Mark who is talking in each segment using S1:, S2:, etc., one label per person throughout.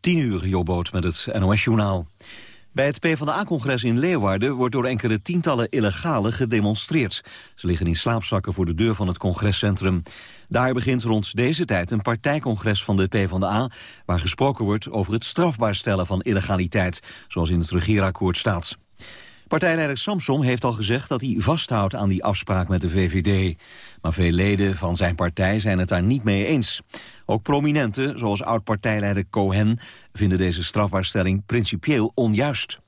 S1: 10 uur, Jobboot met het NOS-journaal. Bij het PvdA-congres in Leeuwarden wordt door enkele tientallen illegalen gedemonstreerd. Ze liggen in slaapzakken voor de deur van het congrescentrum. Daar begint rond deze tijd een partijcongres van de PvdA... waar gesproken wordt over het strafbaar stellen van illegaliteit... zoals in het regeerakkoord staat. Partijleider Samsom heeft al gezegd dat hij vasthoudt aan die afspraak met de VVD. Maar veel leden van zijn partij zijn het daar niet mee eens. Ook prominenten, zoals oud-partijleider Cohen, vinden deze strafbaarstelling principieel onjuist.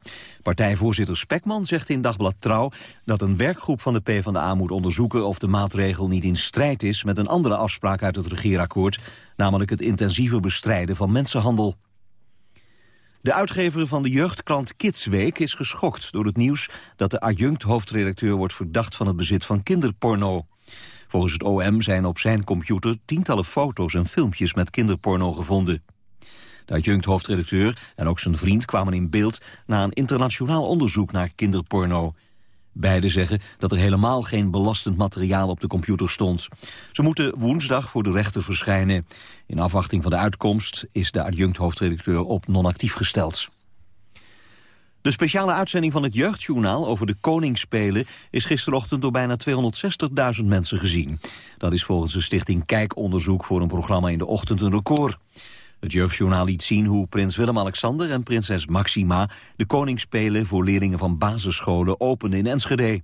S1: Partijvoorzitter Spekman zegt in Dagblad Trouw dat een werkgroep van de PvdA moet onderzoeken of de maatregel niet in strijd is met een andere afspraak uit het regeerakkoord, namelijk het intensiever bestrijden van mensenhandel. De uitgever van de jeugdkrant Kidsweek is geschokt door het nieuws dat de adjunct-hoofdredacteur wordt verdacht van het bezit van kinderporno. Volgens het OM zijn op zijn computer tientallen foto's en filmpjes met kinderporno gevonden. De adjunct-hoofdredacteur en ook zijn vriend kwamen in beeld na een internationaal onderzoek naar kinderporno. Beiden zeggen dat er helemaal geen belastend materiaal op de computer stond. Ze moeten woensdag voor de rechter verschijnen. In afwachting van de uitkomst is de adjunct-hoofdredacteur op non-actief gesteld. De speciale uitzending van het Jeugdjournaal over de Koningsspelen... is gisterochtend door bijna 260.000 mensen gezien. Dat is volgens de stichting Kijkonderzoek voor een programma in de ochtend een record. Het Jeugdjournaal liet zien hoe prins Willem-Alexander en prinses Maxima... de Koningsspelen voor leerlingen van basisscholen openden in Enschede.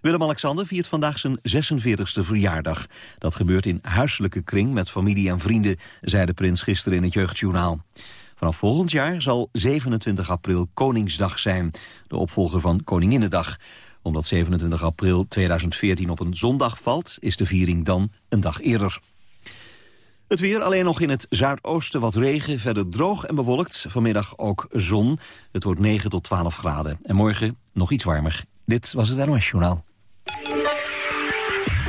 S1: Willem-Alexander viert vandaag zijn 46e verjaardag. Dat gebeurt in huiselijke kring met familie en vrienden... zei de prins gisteren in het Jeugdjournaal. Vanaf volgend jaar zal 27 april Koningsdag zijn, de opvolger van Koninginnedag. Omdat 27 april 2014 op een zondag valt, is de viering dan een dag eerder. Het weer alleen nog in het zuidoosten wat regen, verder droog en bewolkt. Vanmiddag ook zon. Het wordt 9 tot 12 graden. En morgen nog iets warmer. Dit was het NOS Journaal.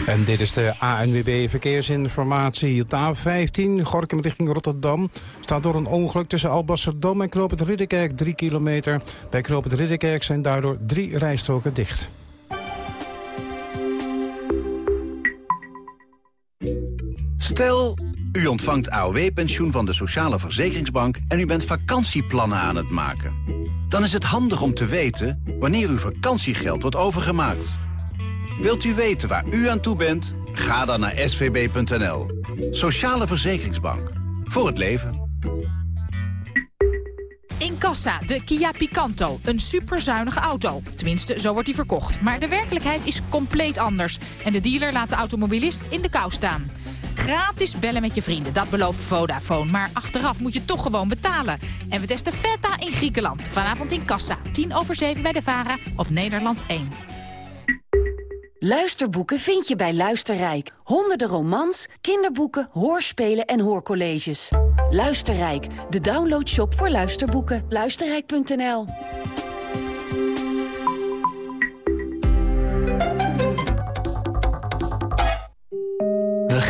S2: En dit is de ANWB Verkeersinformatie. Op de A15, Gorkum richting Rotterdam... staat door een ongeluk tussen Alblasserdam en Knoop het Ridderkerk 3 kilometer. Bij Knoop het Ridderkerk zijn daardoor drie rijstroken dicht.
S3: Stel, u ontvangt AOW-pensioen van de Sociale Verzekeringsbank... en u bent vakantieplannen aan het maken. Dan is het handig om te weten wanneer uw vakantiegeld wordt overgemaakt... Wilt u weten waar u aan toe bent? Ga dan naar svb.nl. Sociale Verzekeringsbank. Voor het leven.
S4: In kassa, de Kia Picanto. Een superzuinige auto. Tenminste, zo wordt die verkocht. Maar de werkelijkheid is compleet anders. En de dealer laat de automobilist in de kou staan. Gratis bellen met je vrienden, dat belooft Vodafone. Maar achteraf moet je toch gewoon betalen. En we testen Feta in Griekenland. Vanavond in Kassa, 10 over 7 bij de VARA op Nederland 1.
S5: Luisterboeken vind je bij Luisterrijk. Honderden romans, kinderboeken, hoorspelen en hoorcolleges. Luisterrijk, de downloadshop voor luisterboeken. Luisterrijk.nl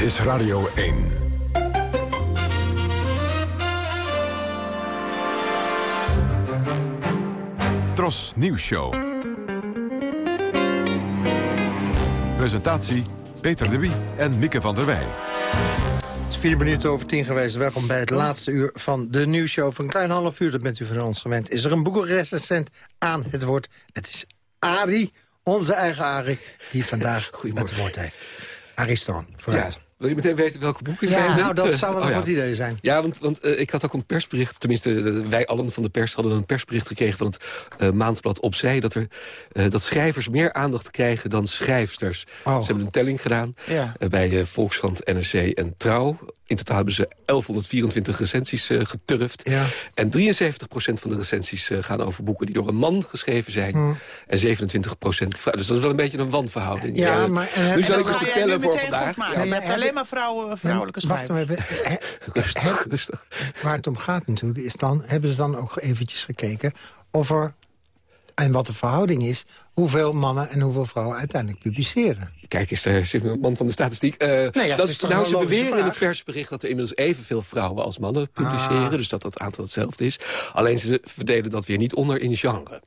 S6: Is Radio 1. Tros Nieuws Show. Presentatie Peter de Wie en Mieke van der Wij.
S7: Het is vier minuten over tien geweest. Welkom bij het laatste uur van de nieuwsshow. Van een klein half uur, dat bent u van ons gewend. Is er een boekenrecensent aan het woord. Het is Ari, onze eigen Ari, die vandaag het woord heeft. Arie Storm, vooruit.
S8: Ja. Wil je meteen weten welke boeken
S7: ja.
S8: zijn?
S7: Nou, dat zou wel een
S8: oh,
S7: goed idee zijn.
S8: Ja, want, want uh, ik had ook een persbericht... tenminste, uh, wij allen van de pers hadden een persbericht gekregen... van het uh, maandblad Opzij... Dat, er, dat schrijvers meer aandacht krijgen dan schrijfsters.
S7: Oh.
S8: Ze hebben een telling gedaan
S7: ja.
S8: bij Volkskrant, NRC en Trouw. In totaal hebben ze 1124 recensies uh, geturfd.
S7: Ja.
S8: En 73% van de recensies uh, gaan over boeken die door een man geschreven zijn.
S7: Hmm.
S8: En 27% vrouw. Dus dat is wel een beetje een wanverhouding.
S7: Ja,
S8: uh,
S7: maar,
S8: en, nu zal ik het vertellen voor vandaag.
S7: Ja, maar hebben,
S9: alleen maar vrouwen, vrouwelijke
S7: Wacht
S9: schrijvers.
S7: maar even.
S8: Rustig, rustig.
S7: Waar het om gaat natuurlijk is dan... hebben ze dan ook eventjes gekeken of er... en wat de verhouding is... hoeveel mannen en hoeveel vrouwen uiteindelijk publiceren.
S8: Kijk eens, daar zit een man van de statistiek. Eh,
S7: ja, het
S8: dat,
S7: is toch
S8: nou, ze beweren in het persbericht dat er inmiddels evenveel vrouwen als mannen publiceren.
S7: Ah.
S8: Dus dat dat aantal hetzelfde is. Alleen ze verdelen dat weer niet onder in genre.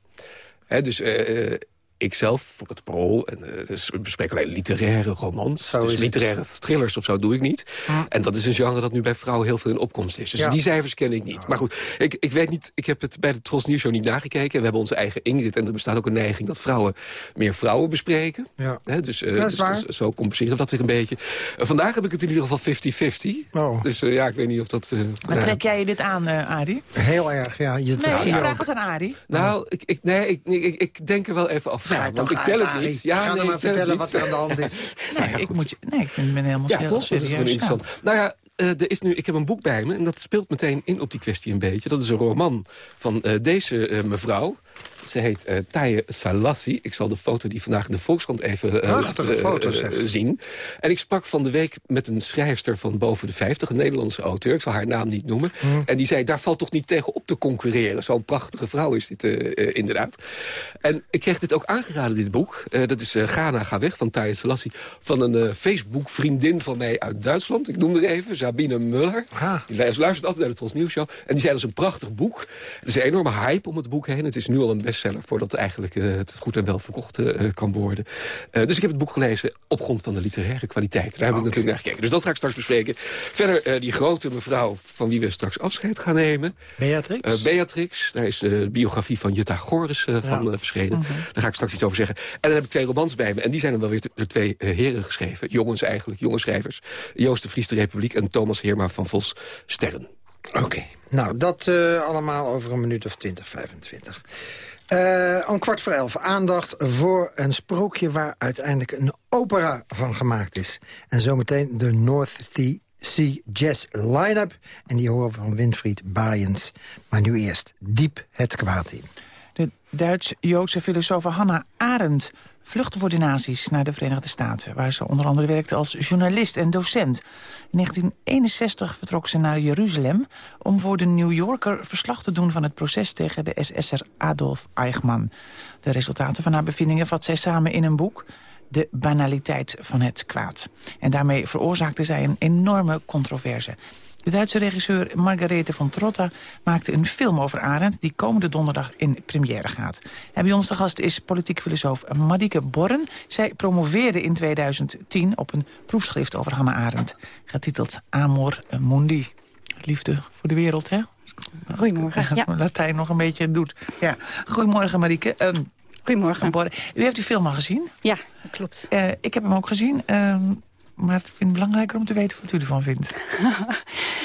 S8: Hè, dus eh, eh, ik zelf voor het parool, en, dus we bespreken alleen literaire romans.
S7: Zo
S8: dus
S7: het.
S8: literaire thrillers of zo doe ik niet. En dat is een genre dat nu bij vrouwen heel veel in opkomst is. Dus
S7: Ja.
S8: die cijfers ken ik niet. Maar goed, ik, ik weet niet, ik heb het bij de Tros Nieuws Show niet nagekeken. We hebben onze eigen Ingrid en er bestaat ook een neiging dat vrouwen meer vrouwen bespreken.
S7: Ja.
S8: Dus, eh,
S7: Dat is
S8: dus zo compenseren we dat weer een beetje. Eh, vandaag heb ik het in ieder geval 50-50.
S7: Oh.
S8: Dus ja, ik weet niet of dat... eh,
S9: Maar trek jij je dit aan, eh Adi?
S7: Heel erg, ja. Je
S9: Nee, ik
S7: je
S9: vraag het aan Adi.
S8: Nou, ik, ik, nee, ik, ik, ik, ik denk er wel even over
S7: Toch
S8: ik tel het niet. Ja,
S7: Ga
S8: nee,
S7: dan maar vertellen wat er aan de hand is.
S9: Nee, ik, moet je, nee, ik ben ben helemaal
S8: Ja,
S9: heel
S8: toch? Dat is interessant. Nou ja, eh, er is nu, ik heb een boek bij me en dat speelt meteen in op die kwestie een beetje. Dat is een roman van eh, deze eh, mevrouw. Ze heet eh Taye Salassi. Ik zal de foto die vandaag in de Volkskrant even
S7: Prachtige foto,
S8: eh,
S7: zeg.
S8: zien. En ik sprak van de week met een schrijfster van boven de 50, een Nederlandse auteur. Ik zal haar naam niet noemen.
S7: Hmm.
S8: En die zei, daar valt toch niet tegen op te concurreren. Zo'n prachtige vrouw is dit inderdaad. En ik kreeg dit ook aangeraden, dit boek. Dat is Ghana, ga weg, van Taye Salassi. Van een Facebook-vriendin van mij uit Duitsland. Ik noem er even, Sabine Muller. Die luistert altijd naar de Tros Nieuws Show. En die zei, dat is een prachtig boek. Er is een enorme hype om het boek heen. Het is nu al een bestseller voordat het eigenlijk eh, het goed en wel verkocht eh, kan worden. Eh, dus ik heb het boek gelezen op grond van de literaire kwaliteit. Daar heb ik natuurlijk naar gekeken. Dus dat ga ik straks bespreken. Verder eh, die grote mevrouw van wie we straks afscheid gaan nemen.
S7: Beatrix?
S8: Eh, Beatrix, daar is de biografie van Jutta Goris eh, van eh, verschenen. Daar ga ik straks iets over zeggen. En dan heb ik twee romans bij me. En die zijn dan wel weer door twee eh, heren geschreven. Jongens eigenlijk, jonge schrijvers. Joost de Vries de Republiek en Thomas Heerma van Vos Sterren.
S7: Oké. Nou, dat eh, allemaal over een minuut of 20, 25. Eh, om kwart voor elf aandacht voor een sprookje... waar uiteindelijk een opera van gemaakt is. En zometeen de North Sea Jazz Line-up. En die horen we van Winfried Baaiens. Maar nu eerst diep het kwaad in.
S9: De Duits-Joodse filosoof Hannah Arendt vluchtte voor de nazi's naar de Verenigde Staten... waar ze onder andere werkte als journalist en docent. In 1961 vertrok ze naar Jeruzalem... om voor de New Yorker verslag te doen van het proces tegen de SS'er Adolf Eichmann. De resultaten van haar bevindingen vat zij samen in een boek... De banaliteit van het kwaad. En daarmee veroorzaakte zij een enorme controverse. De Duitse regisseur Margarethe von Trotta maakte een film over Arendt... die komende donderdag in première gaat. En bij ons de gast is politiek filosoof Madike Borren. Zij promoveerde in 2010 op een proefschrift over Hannah Arendt... getiteld Amor Mundi. Liefde voor de wereld, hè?
S10: Goedemorgen,
S9: Als
S10: ja.
S9: mijn Latijn nog een beetje doet. Ja. Goedemorgen, Marieke. Ehm,
S10: Goedemorgen.
S9: Borren. U heeft die film al gezien?
S10: Ja, klopt.
S9: Eh, ik heb hem ook gezien. ehm, maar ik vind het belangrijker om te weten wat u ervan vindt.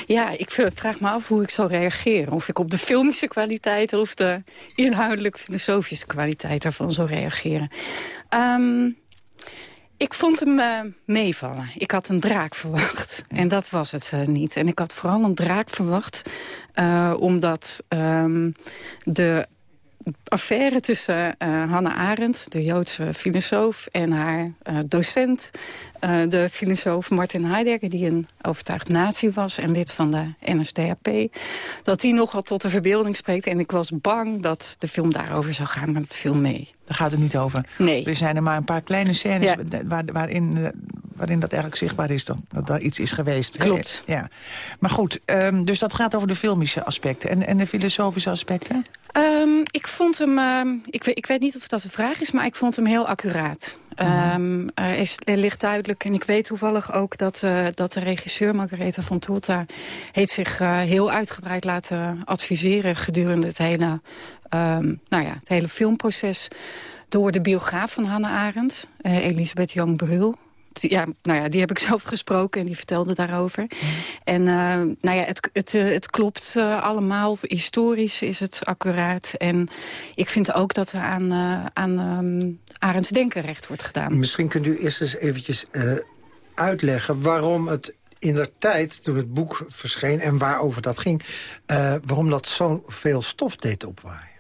S10: Ja, ik vraag me af hoe ik zal reageren. Of ik op de filmische kwaliteit of de inhoudelijk-filosofische kwaliteit daarvan zal reageren. Ehm, ik vond hem eh, meevallen. Ik had een draak verwacht. En dat was het eh, niet. En ik had vooral een draak verwacht... eh, omdat ehm, de affaire tussen Hannah Arendt, de Joodse filosoof... en haar docent, eh, de filosoof Martin Heidegger... die een overtuigd nazi was en lid van de NSDAP... dat die nogal tot de verbeelding spreekt. En ik was bang dat de film daarover zou gaan, maar het viel mee.
S9: Daar gaat het niet over.
S10: Nee.
S9: Er zijn er maar een paar kleine scènes
S10: Ja.
S9: waar, waarin, eh, waarin dat eigenlijk zichtbaar is... Dat, dat daar iets is geweest.
S10: Klopt.
S9: Ja. Maar goed, ehm, dus dat gaat over de filmische aspecten. En, en de filosofische aspecten?
S10: Ehm, ik vond hem, ehm, ik, weet, ik weet niet of dat een vraag is, maar ik vond hem heel accuraat. Ehm, er, ligt duidelijk, en ik weet toevallig ook dat, eh, dat de regisseur Margaretha von Trotta... heeft zich eh, heel uitgebreid laten adviseren gedurende het hele, ehm, nou ja, het hele filmproces... door de biograaf van Hannah Arendt, eh, Elisabeth Young-Brul. Die- Ja, nou ja, die heb ik zelf gesproken en die vertelde daarover. En eh, nou ja, het, het, eh, het klopt eh, allemaal. Historisch is het accuraat. En ik vind ook dat er aan, aan ehm, Arends denken recht wordt gedaan.
S7: Misschien kunt u eerst eens eventjes eh, uitleggen waarom het in der tijd, toen het boek verscheen en waarover dat ging... eh, waarom dat zoveel stof deed opwaaien.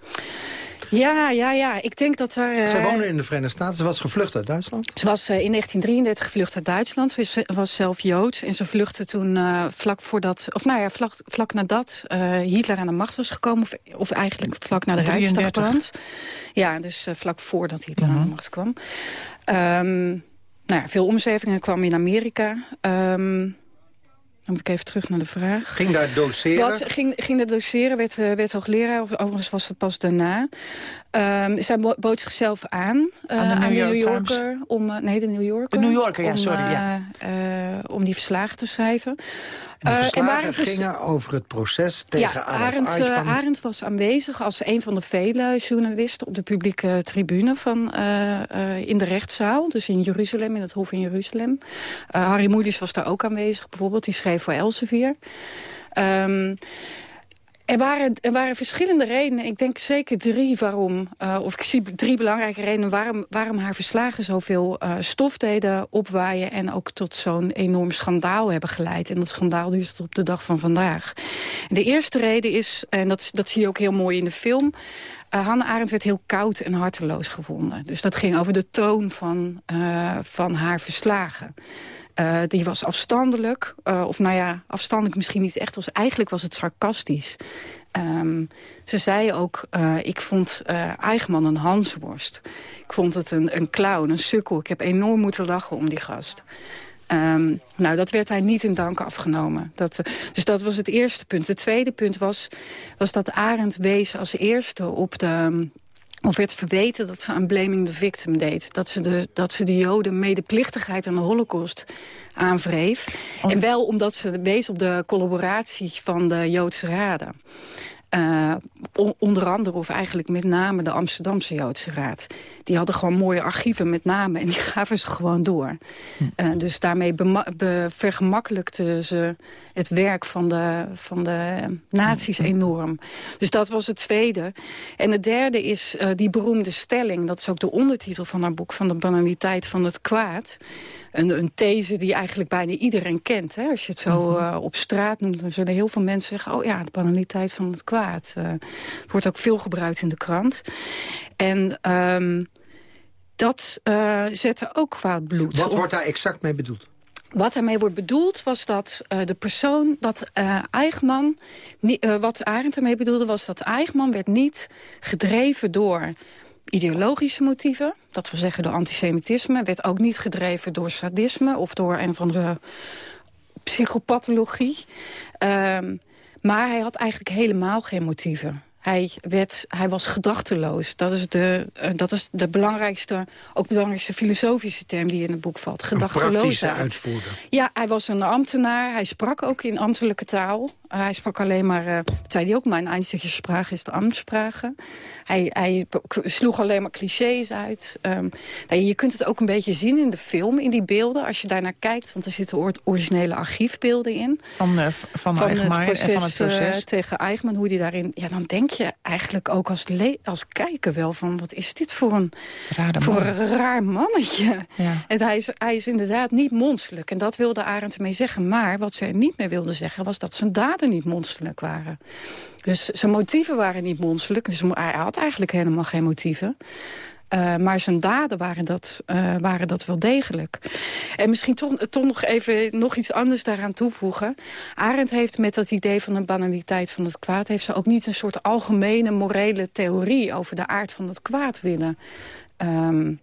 S10: Ja, ja, ja. Ik denk dat haar...
S7: Zij
S10: uh,
S7: woonde in de Verenigde Staten. Ze was gevlucht uit Duitsland?
S10: Ze was uh, in 1933 gevlucht uit Duitsland. Ze was, was zelf Joods. En ze vluchtte toen uh, vlak voordat... Of nou ja, vlak, vlak nadat Hitler aan de macht was gekomen. Of, of eigenlijk vlak na de Rijksdagbrand. Ja, dus vlak voordat Hitler -huh. aan de macht kwam. Um, nou ja, veel omzevingen kwam in Amerika. Um, dan moet ik even terug naar de vraag.
S7: Ging daar doseren?
S10: Wat, ging, ging daar doseren, werd, uh, werd hoogleraar. Overigens was het pas daarna. Um, zij bood zichzelf aan, uh, aan de New, aan New Yorker. Om, uh, nee, de New Yorker.
S9: De New Yorker, ja,
S10: om,
S9: sorry. Ja.
S10: om die verslagen te schrijven.
S7: En de verslagen en gingen over het proces tegen
S10: ja, Arendt,
S7: Eichmann.
S10: Arendt was aanwezig als een van de vele journalisten... op de publieke tribune van, in de rechtszaal. Dus in Jeruzalem, in het Hof in Jeruzalem. Harry Moelis was daar ook aanwezig, bijvoorbeeld. Die schreef voor Elsevier. Um, er waren, er waren verschillende redenen, ik denk zeker drie waarom... Uh, of ik zie drie belangrijke redenen waarom, waarom haar verslagen zoveel uh, stof deden opwaaien... en ook tot zo'n enorm schandaal hebben geleid. En dat schandaal duurt tot op de dag van vandaag. De eerste reden is, en dat, dat zie je ook heel mooi in de film... Uh, Hannah Arendt werd heel koud en harteloos gevonden. Dus dat ging over de toon van, van haar verslagen. Uh, die was afstandelijk. Uh, of nou ja, afstandelijk misschien niet echt. Was, eigenlijk was het sarcastisch. Um, ze zei ook, uh, ik vond Eichmann een Hansworst. Ik vond het een, een clown, een sukkel. Ik heb enorm moeten lachen om die gast. Um, nou, dat werd hij niet in dank afgenomen. Dat, dus dat was het eerste punt. Het tweede punt was, was dat Arendt wees als eerste op de of werd verweten dat ze aan blaming the victim deed. Dat ze de, dat ze de Joden medeplichtigheid aan de holocaust aanwreef. Oh. En wel omdat ze wees op de collaboratie van de Joodse raden. Uh, on, onder andere, of eigenlijk met name de Amsterdamse Joodse Raad. Die hadden gewoon mooie archieven met namen en die gaven ze gewoon door. Hm. Uh, dus daarmee vergemakkelijkten ze het werk van de, van de nazi's hm. enorm. Dus dat was het tweede. En het derde is uh, die beroemde stelling, dat is ook de ondertitel van haar boek... van de banaliteit van het kwaad een, een these die eigenlijk bijna iedereen kent. Hè? Als je het zo uh, op straat noemt, dan zullen heel veel mensen zeggen... oh ja, de banaliteit van het kwaad. Uh, wordt ook veel gebruikt in de krant. En um, dat uh, zette ook kwaad bloed.
S7: Wat wordt daar exact mee bedoeld?
S10: Wat daarmee wordt bedoeld was dat uh, de persoon, dat uh, Eichmann... Uh, wat Arendt ermee bedoelde was dat Eichmann werd niet gedreven door ideologische motieven. Dat wil zeggen door antisemitisme. Werd ook niet gedreven door sadisme of door een of andere psychopathologie. Um, maar hij had eigenlijk helemaal geen motieven. Hij, werd, hij was gedachteloos. Dat is, de, uh, dat is de belangrijkste, ook belangrijkste filosofische term die in het boek valt. Gedachteloosheid.
S7: Een uitvoerder.
S10: Ja, hij was een ambtenaar. Hij sprak ook in ambtelijke taal. Hij sprak alleen maar, uh, dat zei hij ook, mijn eindige spraak is de ambtssprache. Hij, hij sloeg alleen maar clichés uit. Um, nou, je kunt het ook een beetje zien in de film, in die beelden. Als je daarnaar kijkt, want er zitten originele archiefbeelden in.
S9: Van, van, van, Eichmann,
S10: het proces,
S9: van het proces.
S10: tegen Eichmann, hoe die daarin... Ja, dan denk je eigenlijk ook als, als kijker wel van... wat is dit voor een, voor
S9: man.
S10: een raar mannetje?
S9: Ja.
S10: En hij is, hij is inderdaad niet monsterlijk. En dat wilde Arendt ermee zeggen. Maar wat ze er niet mee wilde zeggen... was dat zijn niet monsterlijk waren. Dus zijn motieven waren niet monsterlijk. Dus hij had eigenlijk helemaal geen motieven. Uh, maar zijn daden waren dat, uh, waren dat wel degelijk. En misschien toch, nog even nog iets anders daaraan toevoegen. Arendt heeft met dat idee van de banaliteit van het kwaad... heeft ze ook niet een soort algemene morele theorie... over de aard van het kwaad willen um,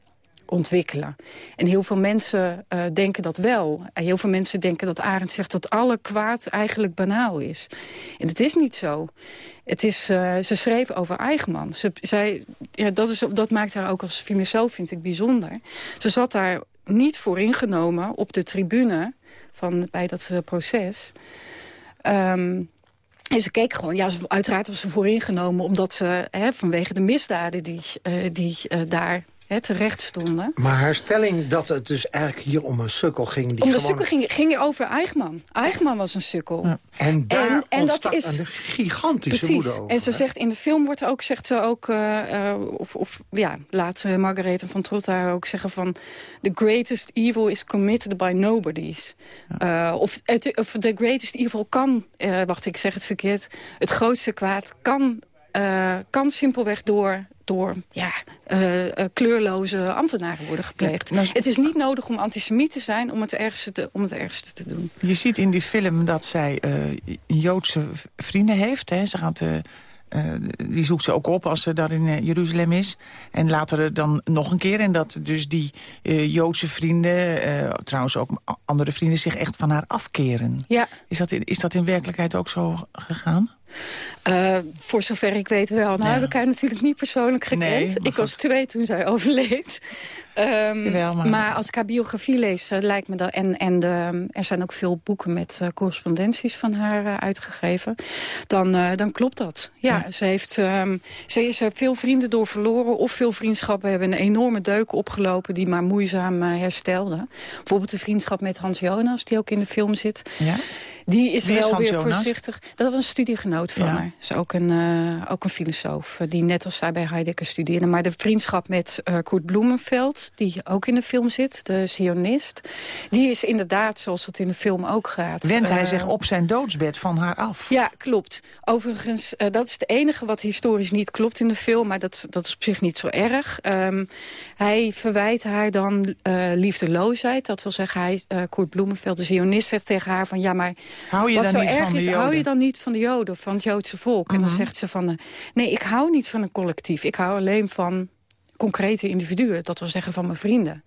S10: ontwikkelen. En heel veel mensen uh, denken dat wel. En heel veel mensen denken dat Arendt zegt dat alle kwaad eigenlijk banaal is. En het is niet zo. Het is, uh, ze schreef over Eichmann. Ze, zij, ja, dat, is, dat maakt haar ook als filosoof, vind ik, bijzonder. Ze zat daar niet voor ingenomen op de tribune van, bij dat uh, proces. Um, en ze keek gewoon, ja, uiteraard was ze voor ingenomen... omdat ze hè, vanwege de misdaden die, die daar hè, terecht stonden.
S7: Maar haar stelling dat het dus eigenlijk hier om een sukkel ging... Die
S10: om de
S7: gewoon...
S10: sukkel ging, ging over Eichmann. Eichmann was een sukkel. Ja.
S7: En daar
S10: en, dat is,
S7: een gigantische
S10: precies.
S7: woede over.
S10: En ze
S7: hè?
S10: zegt in de film wordt ook, zegt ze ook, uh, uh, of, of ja, laat uh, Margarethe van Trott haar ook zeggen van... The greatest evil is committed by nobodies. Ja. of, of the greatest evil kan, wacht ik zeg het verkeerd... het grootste kwaad kan kan simpelweg door door ja, kleurloze ambtenaren worden gepleegd. Nou, het is niet nodig om antisemiet te zijn om het ergste te, om het ergste te doen.
S9: Je ziet in die film dat zij Joodse vrienden heeft. Hè. Ze gaat uh, die zoekt ze ook op als ze daar in uh, Jeruzalem is. En later dan nog een keer. En dat dus die uh, Joodse vrienden, trouwens ook andere vrienden... zich echt van haar afkeren.
S10: Ja.
S9: Is dat, in, is dat in werkelijkheid ook zo gegaan?
S10: Uh, voor zover ik weet wel. Nou heb ik haar natuurlijk niet persoonlijk gekend. Nee, ik was twee toen zij overleed. Um, maar... maar... als ik haar biografie lees, uh, lijkt me dat... en, en de, er zijn ook veel boeken met uh, correspondenties van haar uitgegeven... dan, dan klopt dat. Ja, ja. Ze, heeft, um, ze is er veel vrienden door verloren... of veel vriendschappen hebben een enorme deuk opgelopen... die maar moeizaam herstelden. Bijvoorbeeld de vriendschap met Hans Jonas, die ook in de film zit... Ja? Die is wel weer voorzichtig. Dat was een studiegenoot van haar. Is ook een, uh, ook een filosoof uh, die net als zij bij Heidegger studeerde. Maar de vriendschap met uh, Kurt Bloemenveld, die ook in de film zit, de sionist... die is inderdaad, zoals het in de film ook gaat...
S9: Wendt hij zich op zijn doodsbed van haar af?
S10: Ja, klopt. Overigens, dat is het enige wat historisch niet klopt in de film... maar dat, dat is op zich niet zo erg. Um, hij verwijt haar dan liefdeloosheid. Dat wil zeggen, hij, Kurt Bloemenveld, de sionist, zegt tegen haar van... ja, maar
S9: Hou je
S10: Wat
S9: dan
S10: zo
S9: niet
S10: erg
S9: van de
S10: is,
S9: Joden?
S10: hou je dan niet van de Joden of van het Joodse volk? En dan
S9: Mhm.
S10: zegt ze van, eh, nee, ik hou niet van een collectief. Ik hou alleen van concrete individuen. Dat wil zeggen van mijn vrienden.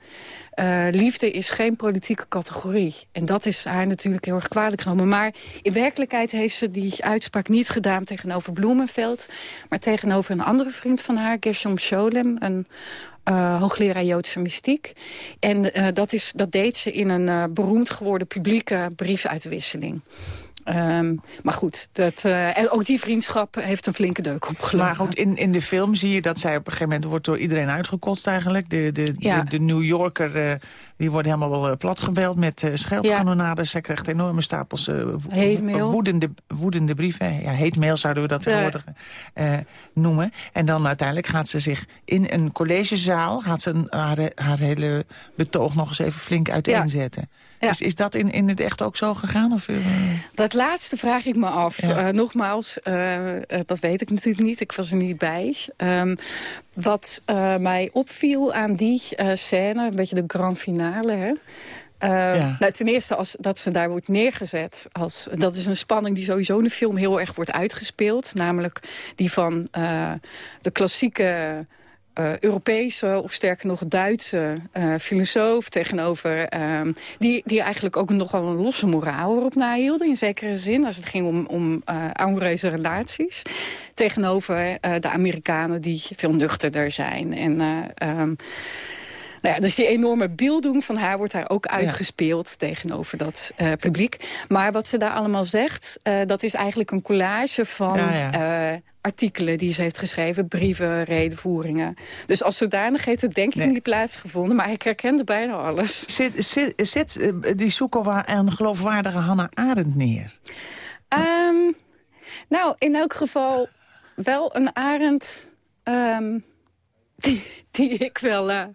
S10: Eh, liefde is geen politieke categorie. En dat is haar natuurlijk heel erg kwalijk genomen. Maar in werkelijkheid heeft ze die uitspraak niet gedaan tegenover Bloemenveld. Maar tegenover een andere vriend van haar, Gershom Scholem. Een uh, hoogleraar Joodse mystiek. En uh, dat, is, dat deed ze in een uh, beroemd geworden publieke briefuitwisseling. Um, maar goed, dat, uh, en ook die vriendschap heeft een flinke deuk opgelopen.
S9: Maar goed, in, in de film zie je dat zij op een gegeven moment wordt door iedereen uitgekotst eigenlijk. De, de,
S10: Ja.
S9: de, de New Yorker, uh, die wordt helemaal wel uh, platgebeld met uh, scheldkanonades. Zij krijgt enorme stapels uh, wo- woedende, woedende brieven. Ja, heetmail zouden we dat tegenwoordig noemen. En dan uiteindelijk gaat ze zich in een collegezaal... gaat ze een- haar, haar hele betoog nog eens even flink uiteenzetten.
S10: Ja.
S9: Is, is dat in, in het echt ook zo gegaan? Of, uh,
S10: Dat laatste vraag ik me af.
S9: Ja.
S10: Eh, nogmaals, eh, eh, dat weet ik natuurlijk niet. Ik was er niet bij. Ehm, wat eh, mij opviel aan die eh, scène, een beetje de grand finale... Hè? Eh,
S9: Ja.
S10: nou, ten eerste als, dat ze daar wordt neergezet. Als, dat is een spanning die sowieso in de film heel erg wordt uitgespeeld. Namelijk die van eh, de klassieke eh, Europese of sterker nog Duitse eh, filosoof tegenover... ehm, die, die eigenlijk ook nogal een losse moraal erop nahielden in zekere zin. Als het ging om, om uh, amoreuze relaties. Tegenover eh, de Amerikanen die veel nuchterder zijn. En... eh, ehm, nou ja, dus die enorme beelding van haar wordt daar ook uitgespeeld tegenover dat eh, publiek. Maar wat ze daar allemaal zegt, eh, dat is eigenlijk een collage van
S9: Ja,
S10: eh, artikelen die ze heeft geschreven. Brieven, redenvoeringen. Dus als zodanig heeft het denk ik
S9: Nee.
S10: niet plaatsgevonden. Maar ik herkende bijna alles.
S9: Zet, zet, zet eh, die Soekova een geloofwaardige Hannah Arendt neer?
S10: Ehm, nou, in elk geval wel een arend ehm, die, die, ik wel, eh,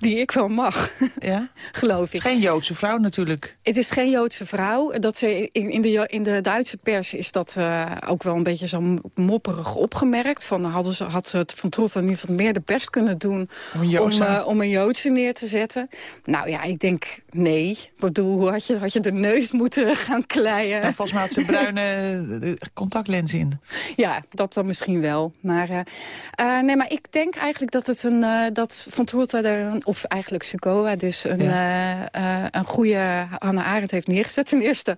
S10: die ik wel mag,
S9: Ja?
S10: geloof
S9: Het
S10: ik.
S9: is geen Joodse vrouw natuurlijk.
S10: Het is geen Joodse vrouw. Dat ze in, in, de, in de Duitse pers is dat eh, ook wel een beetje zo mopperig opgemerkt. Van, hadden ze, had ze het van Trotter niet wat meer de best kunnen doen...
S9: Om een
S10: om, eh, om een Joodse neer te zetten? Nou ja, ik denk nee. Ik bedoel, hoe had je, had je de neus moeten gaan kleien?
S9: Ja, volgens mij had ze bruine eh, contactlens in.
S10: Ja, dat dan misschien wel. Maar, nee, maar ik denk eigenlijk dat het een dat Van Trotta daar een, of eigenlijk Sukoa dus een, eh, eh, een goede Hannah Arendt heeft neergezet. Ten eerste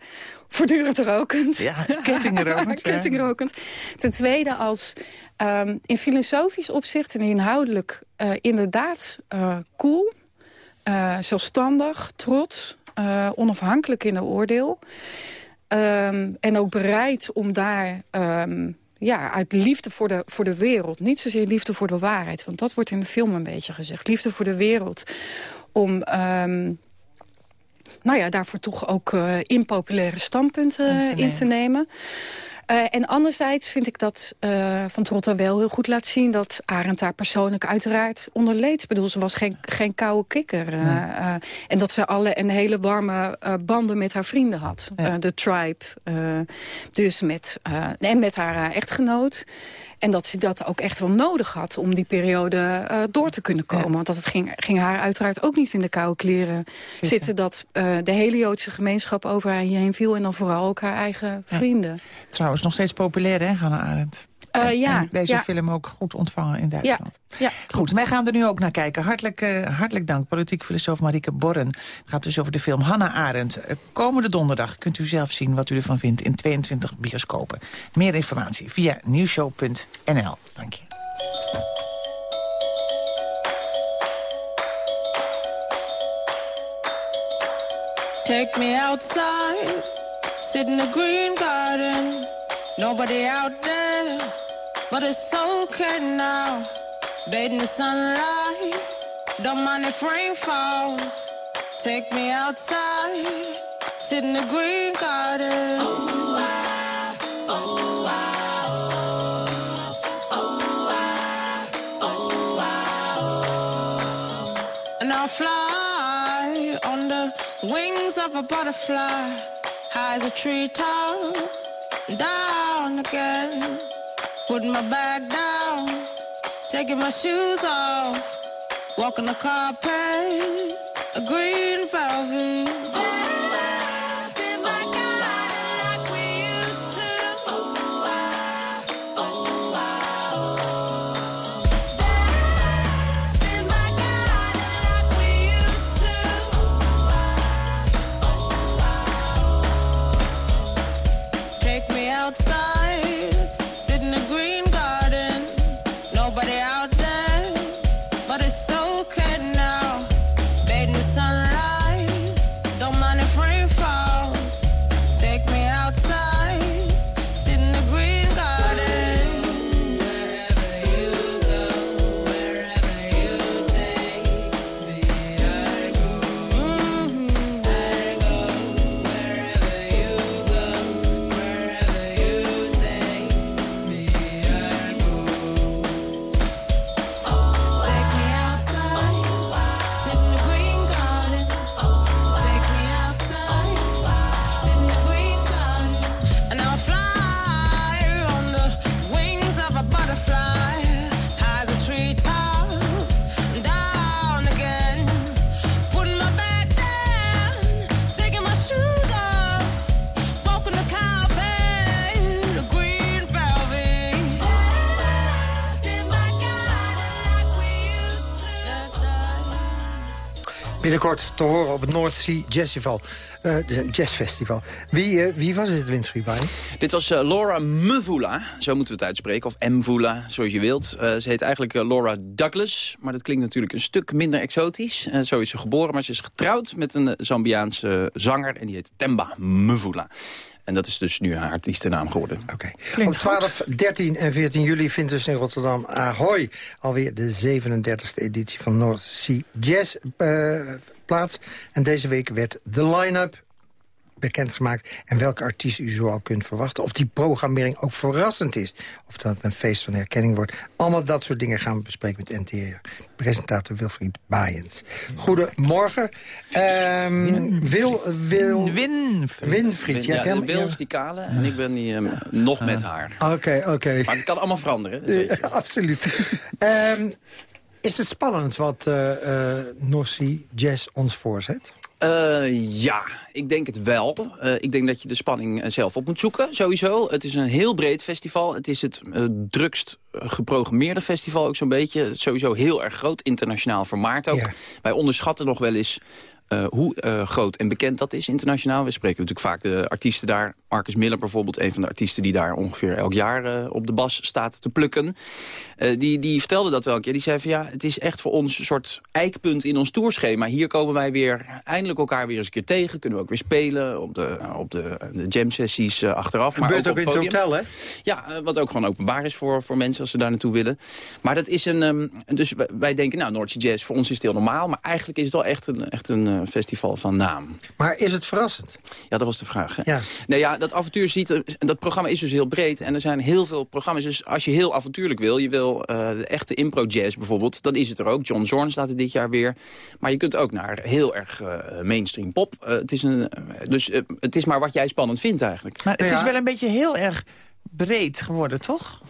S10: voortdurend rokend.
S9: Ja, kettingrokend, ja.
S10: Kettingrokend. Ten tweede als ehm, in filosofisch opzicht en inhoudelijk eh, inderdaad cool, zelfstandig, trots, onafhankelijk in haar oordeel. Ehm, en ook bereid om daar ehm, ja, uit liefde voor de, voor de wereld... niet zozeer liefde voor de waarheid, want dat wordt in de film een beetje gezegd. Liefde voor de wereld. Om ehm, nou ja, daarvoor toch ook eh, impopulaire standpunten
S9: In te
S10: in te nemen. Uh, en anderzijds vind ik dat uh, Van Trotta wel heel goed laat zien... dat Arend daar persoonlijk uiteraard onder leed. Ik bedoel, ze was geen, geen koude kikker. Uh, nee. en dat ze alle en hele warme banden met haar vrienden had. De tribe. dus met, en met haar echtgenoot. En dat ze dat ook echt wel nodig had om die periode uh, door te kunnen komen. Ja. Want dat het ging, ging haar uiteraard ook niet in de koude kleren zitten. zitten dat uh, de hele Joodse gemeenschap over haar hierheen viel. En dan vooral ook haar eigen vrienden.
S9: Trouwens, nog steeds populair hè, Hannah Arendt?
S10: Uh,
S9: en,
S10: ja,
S9: en deze
S10: ja.
S9: film ook goed ontvangen in Duitsland.
S10: Ja, ja
S9: goed, wij gaan er nu ook naar kijken. Hartelijk, uh, hartelijk dank, politiek filosoof Marieke Borren. Het gaat dus over de film Hannah Arendt. Uh, komende donderdag kunt u zelf zien wat u ervan vindt in 22 bioscopen. Meer informatie via nieuwshow.nl. Dank je.
S11: Take me outside, sit in the green garden. Nobody out there, but it's okay now. Bathe in the sunlight, don't mind if rain falls. Take me outside, sit in the green garden. Oh, I, oh. And I'll fly on the wings of a butterfly, high as a treetop down again. Putting my bag down, taking my shoes off, walking the carpet, a green velvet.
S7: Binnenkort te horen op het North Sea Jazzfestival. eh, de Jazzfestival. Wie, eh, wie was het, Winfried Bijn?
S12: Dit was eh, Laura Mvula, zo moeten we het uitspreken. Of Mvula, zoals je wilt. Eh, ze heet eigenlijk eh, Laura Douglas, maar dat klinkt natuurlijk een stuk minder exotisch. Eh, zo is ze geboren, maar ze is getrouwd met een eh, Zambiaanse zanger... en die heet Temba Mvula. En dat is dus nu haar artiestennaam geworden.
S7: Oké. Op 12, 13 en 14 juli vindt dus in Rotterdam Ahoy... alweer de 37e editie van North Sea Jazz eh, plaats. En deze week werd de line-up bekendgemaakt... en welke artiest u zoal kunt verwachten. Of die programmering ook verrassend is. Of dat het een feest van herkenning wordt. Allemaal dat soort dingen gaan we bespreken met NTR. Presentator Wilfried Baaiens. Goedemorgen. Ehm Wil, Wil...
S9: Win.
S7: Winfried.
S12: ja,
S7: ja,
S12: Wil is die kale en ik ben die, eh, nog met haar.
S7: Oké, oké.
S12: Maar het kan allemaal veranderen.
S7: Ja, absoluut. Ehm, is het spannend wat eh eh North Sea Jazz ons voorzet?
S12: Eh, ja, ik denk het wel. Eh, ik denk dat je de spanning eh, zelf op moet zoeken, sowieso. Het is een heel breed festival. Het is het drukst geprogrammeerde festival ook zo'n beetje. Sowieso heel erg groot, internationaal vermaard ook.
S7: Ja.
S12: Wij onderschatten nog wel eens eh, hoe eh, groot en bekend dat is internationaal. We spreken natuurlijk vaak de artiesten daar. Marcus Miller bijvoorbeeld, een van de artiesten die daar ongeveer elk jaar eh, op de bas staat te plukken. Die, die vertelde dat wel een keer. Die zei van ja, het is echt voor ons een soort eikpunt in ons tourschema. Hier komen wij weer eindelijk elkaar weer eens een keer tegen. Kunnen we ook weer spelen op de, op de, de jam sessies achteraf. Maar
S7: Gebeurt ook, in het hotel, hè?
S12: Ja, wat ook gewoon openbaar is voor, voor mensen als ze daar naartoe willen. Maar dat is een... ehm, dus wij, wij denken, nou, Noordse Jazz, voor ons is het heel normaal. Maar eigenlijk is het wel echt een, echt een, festival van naam.
S7: Maar is het verrassend?
S12: Ja, dat was de vraag. Hè?
S7: Ja.
S12: Nee, ja, dat avontuur ziet... er- Dat programma is dus heel breed. En er zijn heel veel programma's. Dus als je heel avontuurlijk wil... Je wil eh, de echte impro-jazz bijvoorbeeld. Dan is het er ook. John Zorn staat er dit jaar weer. Maar je kunt ook naar heel erg eh, mainstream pop. Eh, het is een, dus het is maar wat jij spannend vindt eigenlijk.
S9: Maar het is wel een beetje heel erg breed geworden, toch?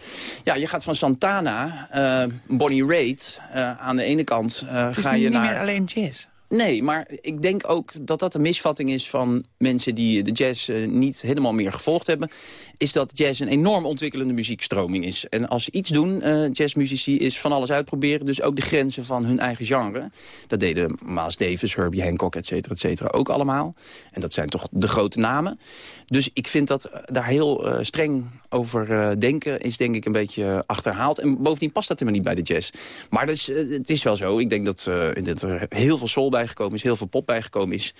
S12: Ja, je gaat van Santana, eh, Bonnie Raitt... eh, aan de ene kant eh,
S9: Het is
S12: ga
S9: niet
S12: je naar...
S9: meer alleen jazz.
S12: Nee, maar ik denk ook dat dat een misvatting is van mensen die de jazz eh, niet helemaal meer gevolgd hebben. Is dat jazz een enorm ontwikkelende muziekstroming is. En als ze iets doen, eh, jazzmuzici, is van alles uitproberen. Dus ook de grenzen van hun eigen genre. Dat deden Miles Davis, Herbie Hancock, et cetera, et cetera ook allemaal. En dat zijn toch de grote namen. Dus ik vind dat eh, daar heel eh, streng over denken is denk ik een beetje achterhaald. En bovendien past dat helemaal niet bij de jazz. Maar dat is, het is wel zo. Ik denk dat, dat er heel veel soul bijgekomen is, heel veel pop bijgekomen is.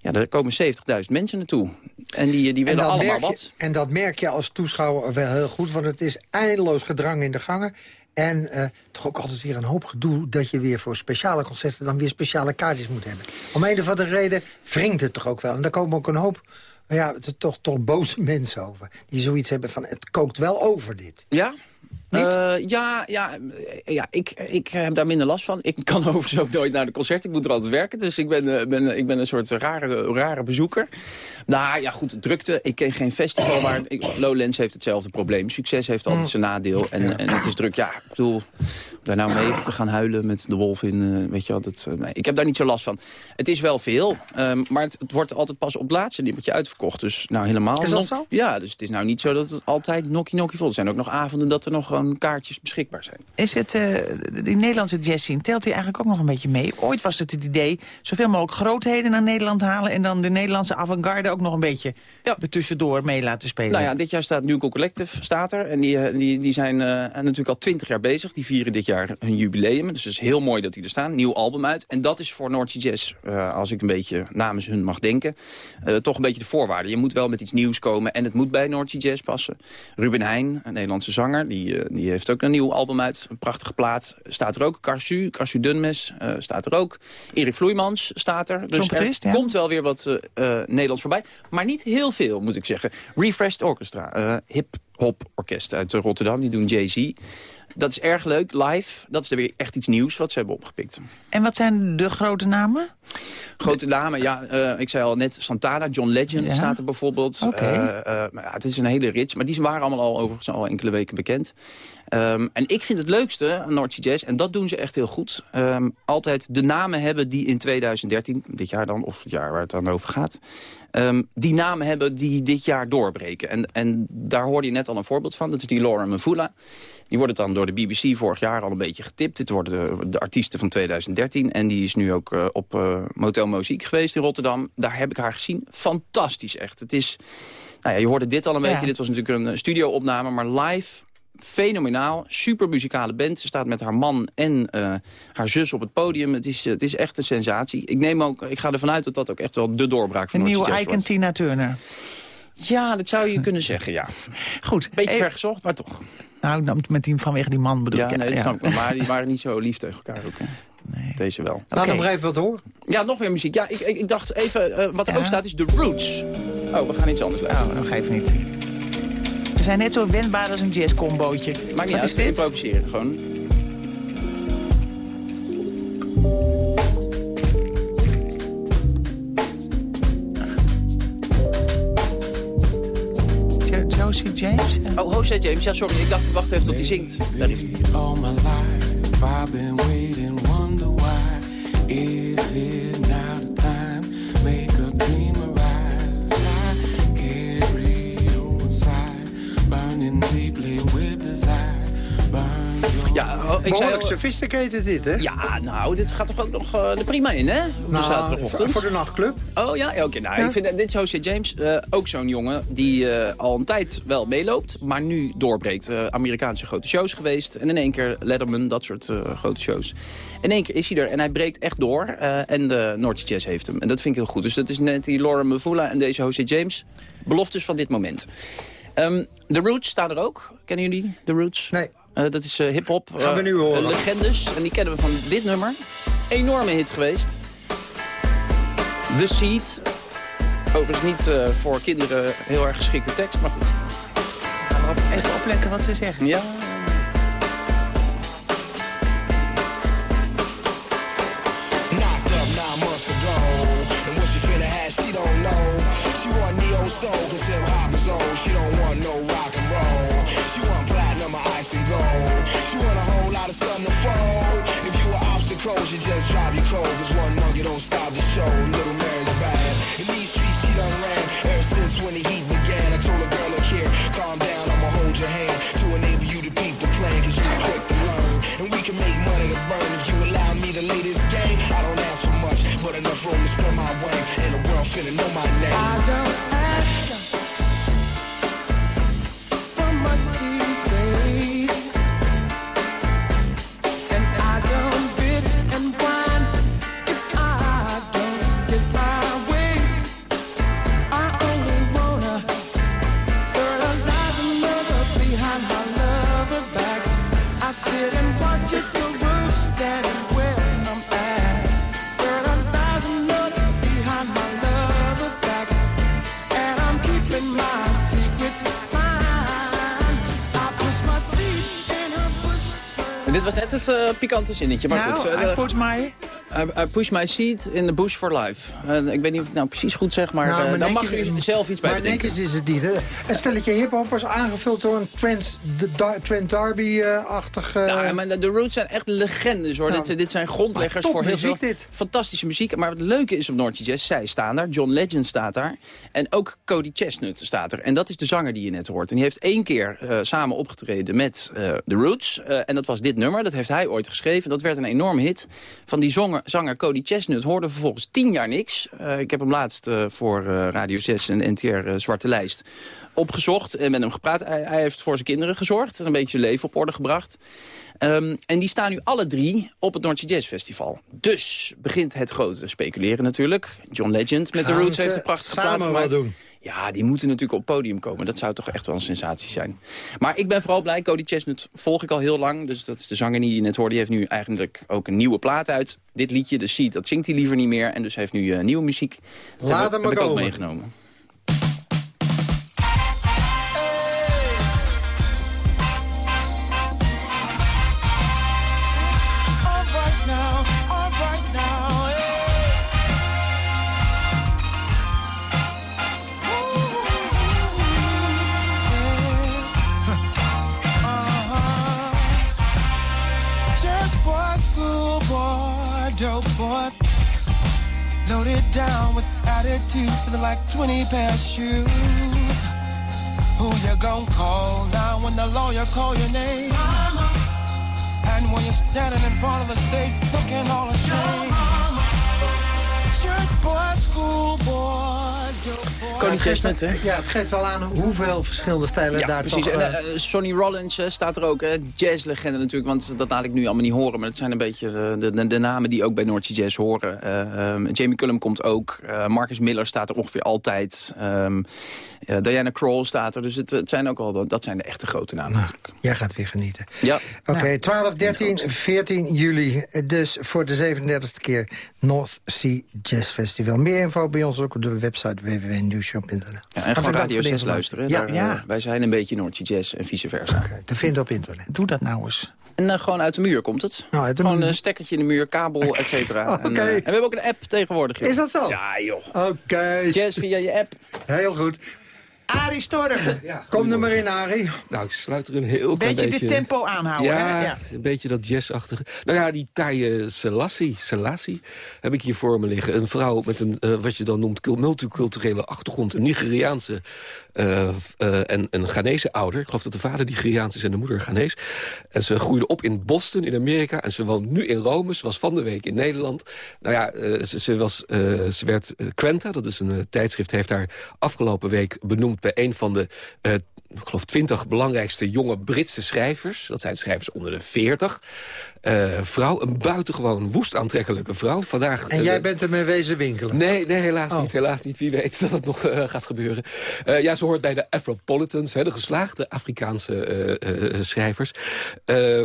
S12: Ja, er komen 70.000 mensen naartoe. En die, die willen allemaal
S7: je,
S12: wat.
S7: en dat merk je als toeschouwer wel heel goed, want het is eindeloos gedrang in de gangen. En eh, toch ook altijd weer een hoop gedoe dat je weer voor speciale concerten dan weer speciale kaartjes moet hebben. Om een of andere reden wringt het toch ook wel. En daar komen ook een hoop ja, toch, toch boze mensen over. Die zoiets hebben van, het kookt wel over dit.
S12: Ja? Eh, ja, ja, ja ik, ik heb daar minder last van. Ik kan overigens ook nooit naar de concert. Ik moet er altijd werken. Dus ik ben, eh, ben, ik ben een soort rare, rare bezoeker. Nou ja, goed, drukte. Ik ken geen festival waar... Ik, Lowlands heeft hetzelfde probleem. Succes heeft altijd
S7: Mm.
S12: zijn nadeel. En, en het is druk. Ja, ik bedoel, daar nou mee te gaan huilen met de wolf in... eh, weet je dat, nee, ik heb daar niet zo last van. Het is wel veel. ehm, maar het, het wordt altijd pas op het laatste nippertje uitverkocht. Dus nou helemaal...
S7: Is dat zo?
S12: Ja, dus het is nou niet zo dat het altijd nokkie nokkie vol. Er zijn ook nog avonden dat er nog gewoon kaartjes beschikbaar zijn.
S9: Is het, eh, die Nederlandse jazz scene, telt die eigenlijk ook nog een beetje mee? Ooit was het het idee, zoveel mogelijk grootheden naar Nederland halen... en dan de Nederlandse avant-garde ook nog een beetje ertussendoor mee laten spelen.
S12: Nou ja, dit jaar staat Nucle Collective staat er. En die, eh, die, die zijn eh, natuurlijk al twintig jaar bezig. Die vieren dit jaar hun jubileum. Dus het is heel mooi dat die er staan. Nieuw album uit. En dat is voor Noordse Jazz, als ik een beetje namens hun mag denken... toch een beetje de voorwaarde. Je moet wel met iets nieuws komen en het moet bij Noordse Jazz passen. Ruben Heijn, een Nederlandse zanger, die, die heeft ook een nieuw album uit. Een prachtige plaat. Staat er ook. Karsu, Karsu Dunmes eh, staat er ook. Erik Vloeimans staat er. Dus er
S9: ja.
S12: komt wel weer wat eh, eh, Nederlands voorbij. Maar niet heel veel, moet ik zeggen. Refreshed Orchestra, hip-hop orkest uit Rotterdam. Die doen Jay-Z. Dat is erg leuk, live. Dat is er weer echt iets nieuws wat ze hebben opgepikt.
S9: En wat zijn de grote namen?
S12: Grote namen, ja, eh, ik zei al net Santana, John Legend
S9: Ja?
S12: staat er bijvoorbeeld.
S9: Oké.
S12: Eh, eh, maar ja, het is een hele rits, maar die waren allemaal al overigens al enkele weken bekend. Ehm, en ik vind het leukste aan Noordse Jazz, en dat doen ze echt heel goed... ehm, altijd de namen hebben die in 2013, dit jaar dan, of het jaar waar het dan over gaat... ehm, die namen hebben die dit jaar doorbreken. En, en daar hoorde je net al een voorbeeld van, dat is die Laura Mvula. Die wordt het dan door de BBC vorig jaar al een beetje getipt. Dit worden de, de artiesten van 2013. En die is nu ook eh, op eh, Motel Moziek geweest in Rotterdam. Daar heb ik haar gezien. Fantastisch echt. Het is, nou ja, je hoorde dit al een
S9: Ja.
S12: beetje. Dit was natuurlijk een eh, studio-opname, maar live fenomenaal. Super muzikale band. Ze staat met haar man en eh, haar zus op het podium. Het is, het is echt een sensatie. Ik, neem ook, ik ga ervan uit dat dat ook echt wel de doorbraak van
S9: Een
S12: Noordse
S9: nieuwe
S12: wordt.
S9: Tina Turner.
S12: Ja, dat zou je kunnen zeggen, ja.
S9: Goed.
S12: Beetje
S9: eh,
S12: ver gezocht, maar toch.
S9: Nou, met die, vanwege die man bedoel
S12: Ja,
S9: ik.
S12: nee, dat snap ik. Maar die waren niet zo lief tegen elkaar ook. Hè. Deze wel.
S7: Laat hem maar even wat horen.
S12: Ja, nog meer muziek. Ja, ik, ik, ik dacht even, eh, wat er ook staat is The Roots. Oh, we gaan iets anders luisteren.
S9: Oh, nog even niet. Zijn net zo wendbaar als een jazzcombootje.
S12: Maakt niet
S9: Wat
S12: uit,
S9: is dit?
S12: improviseren gewoon.
S9: Jo- Josie James?
S12: Oh, Jose James. Ja, sorry. Ik dacht, wacht even tot hij zingt. Daar is hij. Ja, oh, ik zei
S7: Behoorlijk
S12: al-
S7: sophisticated dit, hè?
S12: Ja, nou, dit gaat toch ook nog eh, er prima in, hè? Op de
S7: Nou,
S12: zaterdagochtend.
S7: voor de nachtclub.
S12: Oh ja, oké. nou, ik vind, dit is Jose James eh, ook zo'n jongen die eh, al een tijd wel meeloopt, maar nu doorbreekt. Amerikaanse grote shows geweest en in één keer Letterman, dat soort grote shows. In één keer is hij er en hij breekt echt door en de Noordse Jazz heeft hem. En dat vind ik heel goed. Dus dat is net die Laura Mvula en deze Jose James. Beloftes van dit moment. Ehm The Roots staan er ook. Kennen jullie The Roots?
S7: Nee.
S12: Eh, dat is eh, hip-hop.
S7: Gaan we
S12: eh,
S7: nu horen.
S12: Legendes. En die kennen we van dit nummer. Enorme hit geweest. The Seed. Overigens niet eh, voor kinderen heel erg geschikte tekst, maar goed.
S9: Even opletten wat ze zeggen.
S12: Ja.
S13: Knocked up nine months ago. And what she finna have, she don't know. She want neo soul, cause old. She don't want no rock and roll. She want platinum or ice and gold. She want a whole lot of sun to fold. If you were obstacles, you just drive your cold. Cause one monkey don't stop the show. Little Mary's bad. In these streets, she done ran ever since when the heat
S12: pikante zinnetje, maar
S9: Nou,
S12: goed. eh,
S9: I put my...
S12: I, I push my seat in the bush for life. Eh, ik weet niet of ik het nou precies goed zeg, maar,
S7: Nou,
S12: eh,
S7: maar
S12: daar mag u zelf iets bij
S7: Maar
S12: bedenken.
S7: netjes is het niet, hè? Een stelletje hiphoppers aangevuld door een Trent, de Trent Darby-achtig...
S12: Nou, maar de, de Roots zijn echt legendes hoor.
S7: Nou,
S12: dit, dit zijn grondleggers
S7: maar
S12: voor heel veel
S7: dit.
S12: fantastische muziek. Maar wat leuke is op Noordse Jazz, zij staan daar. John Legend staat daar. En ook Cody Chestnut staat er. En dat is de zanger die je net hoort. En die heeft één keer eh, samen opgetreden met eh The Roots. Eh, en dat was dit nummer. Dat heeft hij ooit geschreven. Dat werd een enorm hit. Van die zanger, zanger Cody Chestnut hoorde vervolgens tien jaar niks. Eh, ik heb hem laatst eh, voor eh, Radio 6 en NTR Zwarte Lijst opgezocht en met hem gepraat. Hij, hij heeft voor zijn kinderen gezorgd. Een beetje leven op orde gebracht. Ehm, en die staan nu alle drie op het Noordse Jazz Festival. Dus begint het grote speculeren natuurlijk. John Legend met de Roots heeft een prachtige plaat
S7: samen
S12: gemaakt.
S7: wat doen?
S12: Ja, die moeten natuurlijk op het podium komen. Dat zou toch echt wel een sensatie zijn. Maar ik ben vooral blij. Cody Chestnut volg ik al heel lang. Dus dat is de zanger die je net hoorde. Die heeft nu eigenlijk ook een nieuwe plaat uit. Dit liedje, The Seed, dat zingt hij liever niet meer. En dus heeft nu eh, nieuwe muziek.
S7: Laat hem maar
S12: ook
S7: komen.
S12: meegenomen.
S11: Down with attitude, feeling like 20 pair of shoes. Who you gonna call now when the lawyer call your name? Mama. And when you're standing in front of the stage, looking all ashamed. Church boy, school boy,
S12: Cody Chestnut, hè?
S7: Ja, het geeft wel aan hoeveel verschillende stijlen
S12: Ja,
S7: daar
S12: precies.
S7: toch...
S12: En,
S7: eh,
S12: eh, Sonny Rollins eh, staat er ook. hè. jazzlegende natuurlijk, want dat laat ik nu allemaal niet horen. Maar het zijn een beetje de, de, de namen die ook bij Noordse Jazz horen. Eh, ehm, Jamie Cullum komt ook. Marcus Miller staat er ongeveer altijd. Eh, Diana Krall staat er. Dus het, het zijn ook wel, dat zijn de echte grote namen natuurlijk.
S7: Jij gaat weer genieten.
S12: Ja.
S7: Oké, 12, 13, 14 juli. Dus voor de 37e keer North Sea Jazz Festival. Meer info bij ons ook op de website www.newshop.nl.
S12: Ja, en gewoon Radio 6 luisteren.
S7: Ja,
S12: Daar,
S7: ja.
S12: eh, wij zijn een beetje Noordse Jazz en vice versa.
S7: te vinden op internet.
S9: Doe dat nou eens.
S12: En eh, gewoon uit de muur komt het.
S7: Nou, uit de
S12: gewoon een stekkertje in de muur, kabel, et cetera.
S7: Oké.
S12: En, eh, en we hebben ook een app tegenwoordig. joh.
S7: Is dat zo?
S12: Ja, joh.
S7: Oké.
S12: Jazz via je app.
S7: Heel goed. Arie Storm. Kom er maar in, Arie.
S8: Nou, ik sluit er een heel klein
S9: Beetje
S8: beetje...
S9: dit tempo aanhouden,
S8: ja,
S9: hè? Ja.
S8: een beetje dat jazzachtige. Nou ja, die taaie Selassie, Selassie heb ik hier voor me liggen. Een vrouw met een, eh, wat je dan noemt, cul- multiculturele achtergrond. Een Nigeriaanse eh, eh, en een Ghanese ouder. Ik geloof dat de vader Nigeriaans is en de moeder Ghanese. En ze groeide op in Boston in Amerika. En ze woont nu in Rome. Ze was van de week in Nederland. Nou ja, ze, ze, was, eh, ze werd Quenta, dat is een tijdschrift... heeft haar afgelopen week benoemd bij een van de... eh, ik geloof twintig belangrijkste jonge Britse schrijvers. Dat zijn schrijvers onder de 40. Eh, vrouw. Een buitengewoon woest aantrekkelijke vrouw. Vandaag,
S7: En jij bent ermee wezen winkelen?
S8: Nee, nee helaas
S7: Oh.
S8: niet. Helaas niet. Wie weet dat het nog eh, gaat gebeuren. Ja, ze hoort bij de Afropolitans, hè, de geslaagde Afrikaanse schrijvers. Uh,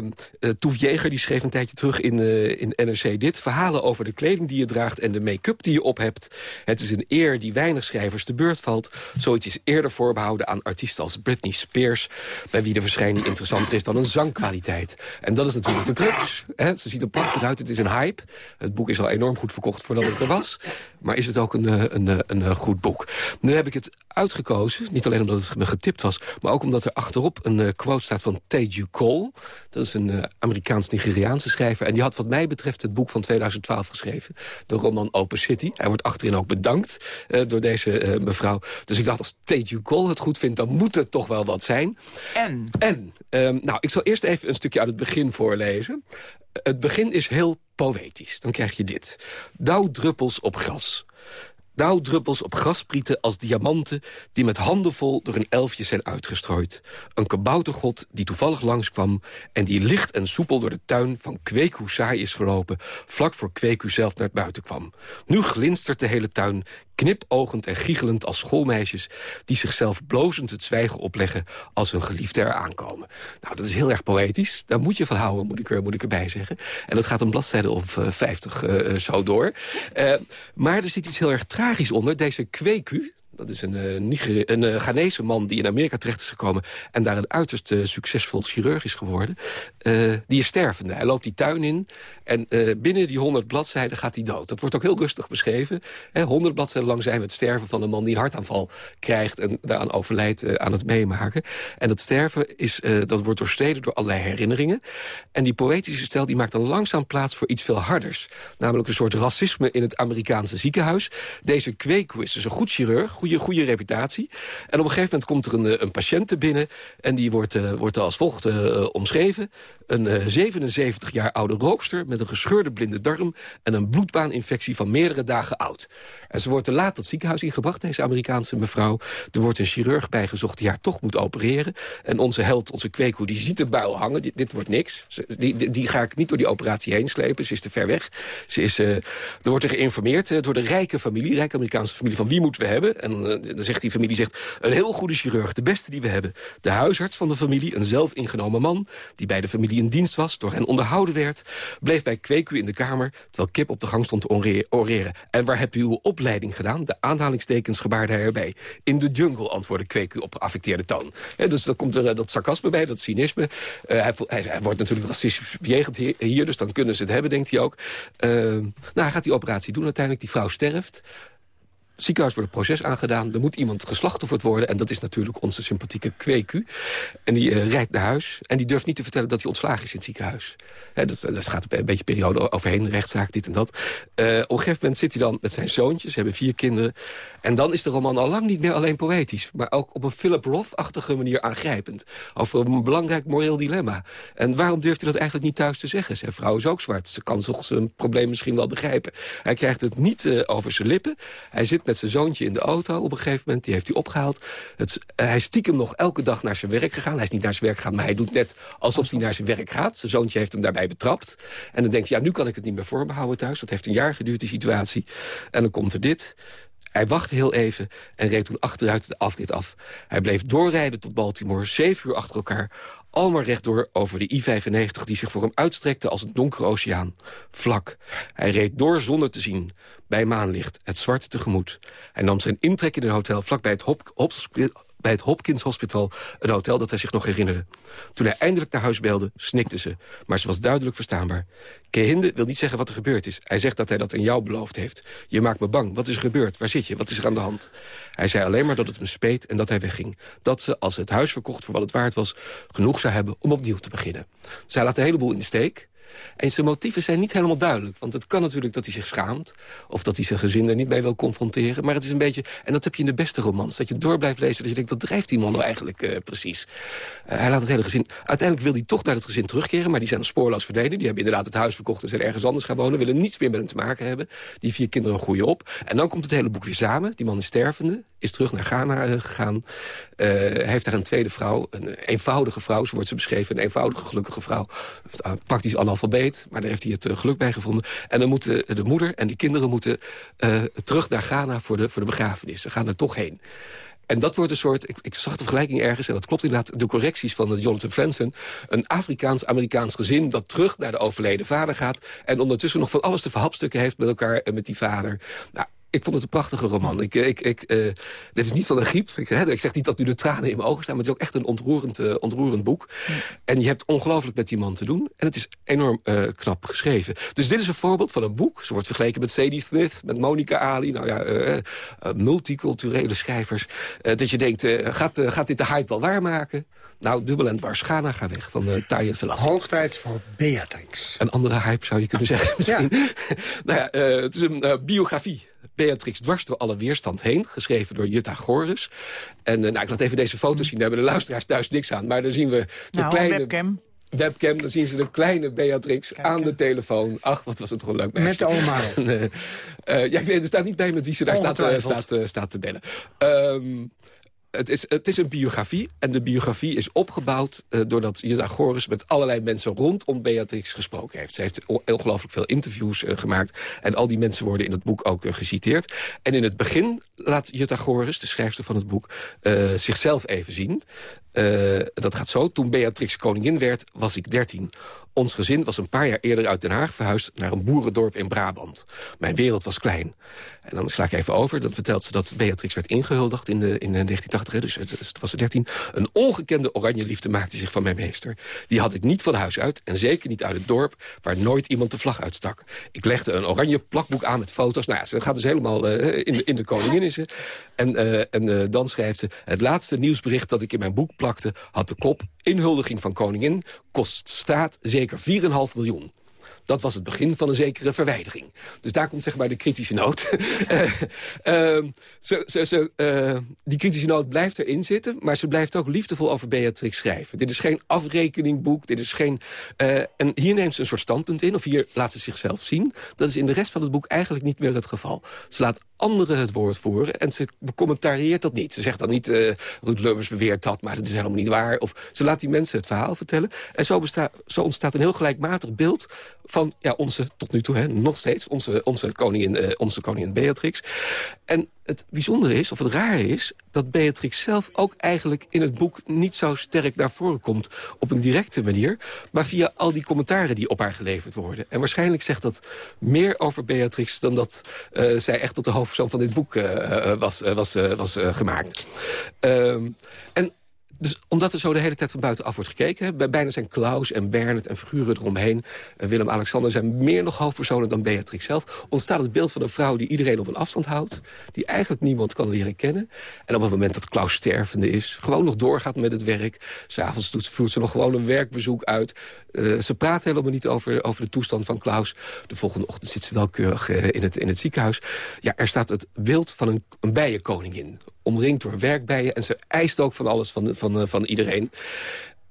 S8: Toef Jeger die schreef een tijdje terug in, in NRC dit. Verhalen over de kleding die je draagt en de make-up die je op hebt. Het is een eer die weinig schrijvers te beurt valt. Zoiets is eerder voorbehouden aan artiesten als Britney Spears... bij wie de verschijning interessanter is dan een zangkwaliteit. En dat is natuurlijk de crux. Hè. Ze ziet er prachtig uit, het is een hype. Het boek is al enorm goed verkocht voordat het er was. Maar is het ook een, eh, een, eh, een, een goed boek? Nu heb ik het uitgekozen, niet alleen omdat het me getipt was... maar ook omdat er achterop een eh, quote staat van Teju Cole. Dat is een eh, Amerikaans-Nigeriaanse schrijver. En die had wat mij betreft het boek van 2012 geschreven. De roman Open City. Hij wordt achterin ook bedankt eh, door deze eh, mevrouw. Dus ik dacht, als Teju Cole het goed vindt... dan moet het toch wel wat zijn.
S9: En?
S8: En, ehm, nou, ik zal eerst even een stukje uit het begin voorlezen. Het begin is heel poëtisch. Dan krijg je dit. Dauwdruppels op gras. Dauwdruppels op grasprieten als diamanten... die met handen vol door een elfje zijn uitgestrooid. Een kaboutergod die toevallig langskwam... en die licht en soepel door de tuin van Kweku saai is gelopen... vlak voor Kweku zelf naar buiten kwam. Nu glinstert de hele tuin, knipogend en giechelend als schoolmeisjes... die zichzelf blozend het zwijgen opleggen als hun geliefde er aankomen. Nou, dat is heel erg poëtisch. Daar moet je van houden, moet ik, er, moet ik erbij zeggen. En dat gaat een bladzijde of eh, 50 eh, zo door. Eh, maar er zit iets heel erg tragisch onder. Deze Kweku, dat is een, Niger een eh, Ghanese man die in Amerika terecht is gekomen... en daar een uiterst eh, succesvol chirurg is geworden. Die is stervende. Hij loopt die tuin in en binnen die 100 bladzijden gaat hij dood. Dat wordt ook heel rustig beschreven. Hè, 100 bladzijden lang zijn we het sterven van een man die een hartaanval krijgt... en daaraan overlijdt aan het meemaken. En dat sterven is, dat wordt doorstreden door allerlei herinneringen. En die poëtische stijl die maakt dan langzaam plaats voor iets veel harders. Namelijk een soort racisme in het Amerikaanse ziekenhuis. Deze Kweku is dus een goed chirurg, goede, goede reputatie. En op een gegeven moment komt er een, eh, een patiënt binnen... en die wordt, eh, wordt als volgt eh, omschreven. Een eh, 77 jaar oude rookster met een gescheurde blinde darm... en een bloedbaaninfectie van meerdere dagen oud. En ze wordt te laat dat ziekenhuis ingebracht, deze Amerikaanse mevrouw. Er wordt een chirurg bijgezocht die haar toch moet opereren. En onze held, onze kweekoe, die ziet de buil hangen. Dit, wordt niks. Die, die, die ga ik niet door die operatie heen slepen. Ze is te ver weg. Ze is, eh, er wordt er geïnformeerd eh, door de rijke familie, rijke Amerikaanse familie... van wie moeten we hebben? En eh, dan zegt die familie, zegt, een heel goede chirurg, de beste die we hebben. De huisarts van de familie, een zelf ingenomen man... die bij de familie in dienst was, door hen onderhouden werd... bleef bij Kweeku in de kamer, terwijl Kip op de gang stond te ore- oreren. En waar hebt u uw opleiding gedaan? De aanhalingstekens gebaarde hij erbij. In de jungle, antwoordde Kweeku op affecteerde toon. Hè, dus dan komt er eh, dat sarcasme bij, dat cynisme. Eh, hij, wordt natuurlijk racistisch bejegend hier, hier, dus dan kunnen ze het hebben, denkt hij ook. Eh, nou, hij gaat die operatie doen uiteindelijk. Die vrouw sterft ziekenhuis wordt een proces aangedaan. Er moet iemand geslachtofferd worden. En dat is natuurlijk onze sympathieke Kweku. En die eh, rijdt naar huis. En die durft niet te vertellen dat hij ontslagen is in het ziekenhuis. Hè, dat, dat gaat een beetje periode overheen. Rechtszaak, dit en dat. Eh, op een gegeven moment zit hij dan met zijn zoontjes. Ze hebben vier kinderen. En dan is de roman al lang niet meer alleen poëtisch. Maar ook op een Philip Roth-achtige manier aangrijpend. Over een belangrijk moreel dilemma. En waarom durft hij dat eigenlijk niet thuis te zeggen? Zijn vrouw is ook zwart. Ze kan toch zijn probleem misschien wel begrijpen. Hij krijgt het niet eh, over zijn lippen. Hij zit met zijn zoontje in de auto op een gegeven moment. Die heeft hij opgehaald. Het, eh, hij stiekem nog elke dag naar zijn werk gegaan. Hij is niet naar zijn werk gegaan, maar hij doet net alsof hij naar zijn werk gaat. Zijn zoontje heeft hem daarbij betrapt. En dan denkt hij, ja, nu kan ik het niet meer voorbehouden thuis. Dat heeft een jaar geduurd, die situatie. En dan komt er dit. Hij wachtte heel even en reed toen achteruit de afrit af. Hij bleef doorrijden tot Baltimore, zeven uur achter elkaar... allemaal rechtdoor over de I-95 die zich voor hem uitstrekte als een donkere oceaan. Vlak. Hij reed door zonder te zien. Bij maanlicht, het zwarte tegemoet. Hij nam zijn intrek in een hotel vlakbij het Hop bij het Hopkins Hospital, een hotel dat hij zich nog herinnerde. Toen hij eindelijk naar huis belde, snikte ze, maar ze was duidelijk verstaanbaar. Kehinde wil niet zeggen wat er gebeurd is. Hij zegt dat hij dat aan jou beloofd heeft. Je maakt me bang. Wat is er gebeurd? Waar zit je? Wat is er aan de hand? Hij zei alleen maar dat het hem speet en dat hij wegging. Dat ze, als ze het huis verkocht voor wat het waard was... genoeg zou hebben om opnieuw te beginnen. Zij laat een heleboel in de steek. En zijn motieven zijn niet helemaal duidelijk. Want het kan natuurlijk dat hij zich schaamt. Of dat hij zijn gezin er niet mee wil confronteren. Maar het is een beetje... En dat heb je in de beste romans. Dat je door blijft lezen. Dat je denkt, wat drijft die man nou eigenlijk eh, precies? Eh, hij laat het hele gezin... Uiteindelijk wil hij toch naar het gezin terugkeren. Maar die zijn spoorloos verdwenen. Die hebben inderdaad het huis verkocht en zijn ergens anders gaan wonen. Willen niets meer met hem te maken hebben. Die vier kinderen groeien op. En dan komt het hele boek weer samen. Die man is stervende. Is terug naar Ghana eh, gegaan. Heeft daar een tweede vrouw. Een eenvoudige vrouw, zo wordt ze beschreven. Een eenvoudige, gelukkige vrouw. Praktisch analfabeet analfabeet, maar daar heeft hij het eh, geluk bij gevonden. En dan moeten de moeder en die kinderen moeten eh, terug naar Ghana voor de, voor de begrafenis. Ze gaan er toch heen. En dat wordt een soort, ik, ik, zag de vergelijking ergens... en dat klopt inderdaad, de correcties van Jonathan Franzen... een Afrikaans-Amerikaans gezin dat terug naar de overleden vader gaat... en ondertussen nog van alles te verhapstukken heeft met elkaar en met die vader. Nou, ik vond het een prachtige roman. Ik, ik, ik, uh, dit is niet van een griep. Ik, hè, ik, zeg niet dat nu de tranen in mijn ogen staan... maar het is ook echt een ontroerend, uh, ontroerend boek. En je hebt ongelooflijk met die man te doen. En het is enorm uh, knap geschreven. Dus dit is een voorbeeld van een boek. Ze wordt vergeleken met Sadie Smith, met Monica Ali. Nou ja, multiculturele schrijvers. dat je denkt, gaat, gaat dit de hype wel waarmaken? Nou, dubbel en dwars. Ghana, ga weg van uh, Taya Selassie.
S7: Hoogtijd voor Beatrix.
S8: Een andere hype zou je kunnen zeggen misschien. Ja. nou ja, het is een biografie Beatrix dwars door alle weerstand heen. Geschreven door Jutta Goris. En uh, nou, ik laat even deze foto's zien. Daar hebben de luisteraars thuis niks aan. Maar dan zien we de
S9: nou,
S8: kleine...
S9: webcam.
S8: Webcam, dan zien ze de kleine Beatrix aan de telefoon. Ach, wat was het toch een leuk meisje.
S7: Met de oma.
S8: uh, ja, er staat niet bij met wie ze daar staat, staat, staat, te bellen. Um, het is, het is een biografie. En de biografie is opgebouwd uh, doordat Jutta Goris met allerlei mensen rondom Beatrix gesproken heeft. Ze heeft ongelooflijk veel interviews uh, gemaakt. En al die mensen worden in het boek ook uh, geciteerd. En in het begin laat Jutta Goris, de schrijfster van het boek, zichzelf even zien. dat gaat zo. Toen Beatrix koningin werd, was ik dertien. Ons gezin was een paar jaar eerder uit Den Haag verhuisd... naar een boerendorp in Brabant. Mijn wereld was klein. En dan sla ik even over. Dan vertelt ze dat Beatrix werd ingehuldigd in, de, in 1980. Dus, dus het was ze 13. Een ongekende oranje liefde maakte zich van mijn meester. Die had ik niet van huis uit. En zeker niet uit het dorp waar nooit iemand de vlag uitstak. Ik legde een oranje plakboek aan met foto's. Nou ja, ze gaat dus helemaal uh, in, de, in de koningin is ze. En, uh, en dan schrijft ze... Het laatste nieuwsbericht dat ik in mijn boek plakte... had de kop inhuldiging van koningin... kost staat zeker 4,5 miljoen. Dat was het begin van een zekere verwijdering. Dus daar komt zeg maar de kritische noot. zo, zo, uh, die kritische noot blijft erin zitten... maar ze blijft ook liefdevol over Beatrix schrijven. Dit is geen afrekeningboek, dit is geen... Uh, en hier neemt ze een soort standpunt in, of hier laat ze zichzelf zien. Dat is in de rest van het boek eigenlijk niet meer het geval. Ze laat anderen het woord voeren en ze becommentarieert dat niet. Ze zegt dan niet, uh, Ruud Lubbers beweert dat, maar dat is helemaal niet waar. Of ze laat die mensen het verhaal vertellen. En zo, zo ontstaat een heel gelijkmatig beeld van ja, onze, tot nu toe, hè, nog steeds, onze, onze, koningin, uh, onze koningin Beatrix. En het bijzondere is, of het rare is... dat Beatrix zelf ook eigenlijk in het boek niet zo sterk naar voren komt... op een directe manier, maar via al die commentaren die op haar geleverd worden. En waarschijnlijk zegt dat meer over Beatrix... dan dat uh, zij echt tot de hoofdpersoon van dit boek uh, was, was, was gemaakt. Ehm, en dus omdat er zo de hele tijd van buitenaf wordt gekeken... bij bijna zijn Klaus en Bernard en figuren eromheen... en Willem-Alexander zijn meer nog hoofdpersonen dan Beatrix zelf... ontstaat het beeld van een vrouw die iedereen op een afstand houdt... die eigenlijk niemand kan leren kennen. En op het moment dat Klaus stervende is... gewoon nog doorgaat met het werk. S'avonds voert ze nog gewoon een werkbezoek uit. Uh, ze praat helemaal niet over, over de toestand van Klaus. De volgende ochtend zit ze wel keurig uh, in, het, in het ziekenhuis. Ja, er staat het beeld van een, een bijenkoningin omringd door werkbijen. En ze eist ook van alles van, van, uh, van iedereen.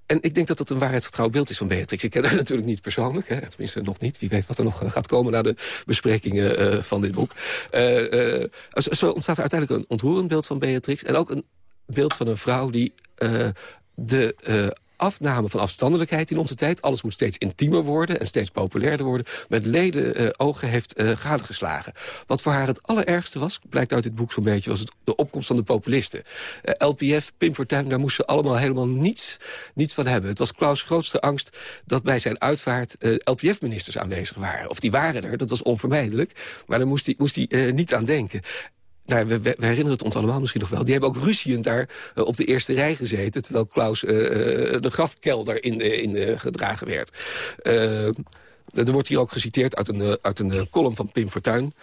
S8: En ik denk dat dat een waarheidsgetrouw beeld is van Beatrix. Ik ken haar natuurlijk niet persoonlijk, hè, tenminste nog niet. Wie weet wat er nog gaat komen na de besprekingen uh, van dit boek. Uh, zo ontstaat er uiteindelijk een ontroerend beeld van Beatrix. En ook een beeld van een vrouw die de afname van afstandelijkheid in onze tijd. Alles moet steeds intiemer worden en steeds populairder worden. Met leden uh, ogen heeft uh, gadegeslagen. Wat voor haar het allerergste was, blijkt uit dit boek zo'n beetje... was de opkomst van de populisten. Uh, LPF, Pim Fortuyn, daar moesten ze allemaal helemaal niets, niets van hebben. Het was Klaus' grootste angst dat bij zijn uitvaart LPF-ministers aanwezig waren. Of die waren er, dat was onvermijdelijk. Maar daar moest hij moest hij, niet aan denken. Nou, we, herinneren het ons allemaal misschien nog wel. Die hebben ook ruziend daar uh, op de eerste rij gezeten... terwijl Klaus uh, de grafkelder in, in gedragen werd. er wordt hier ook geciteerd uit een, uit een column van Pim Fortuyn.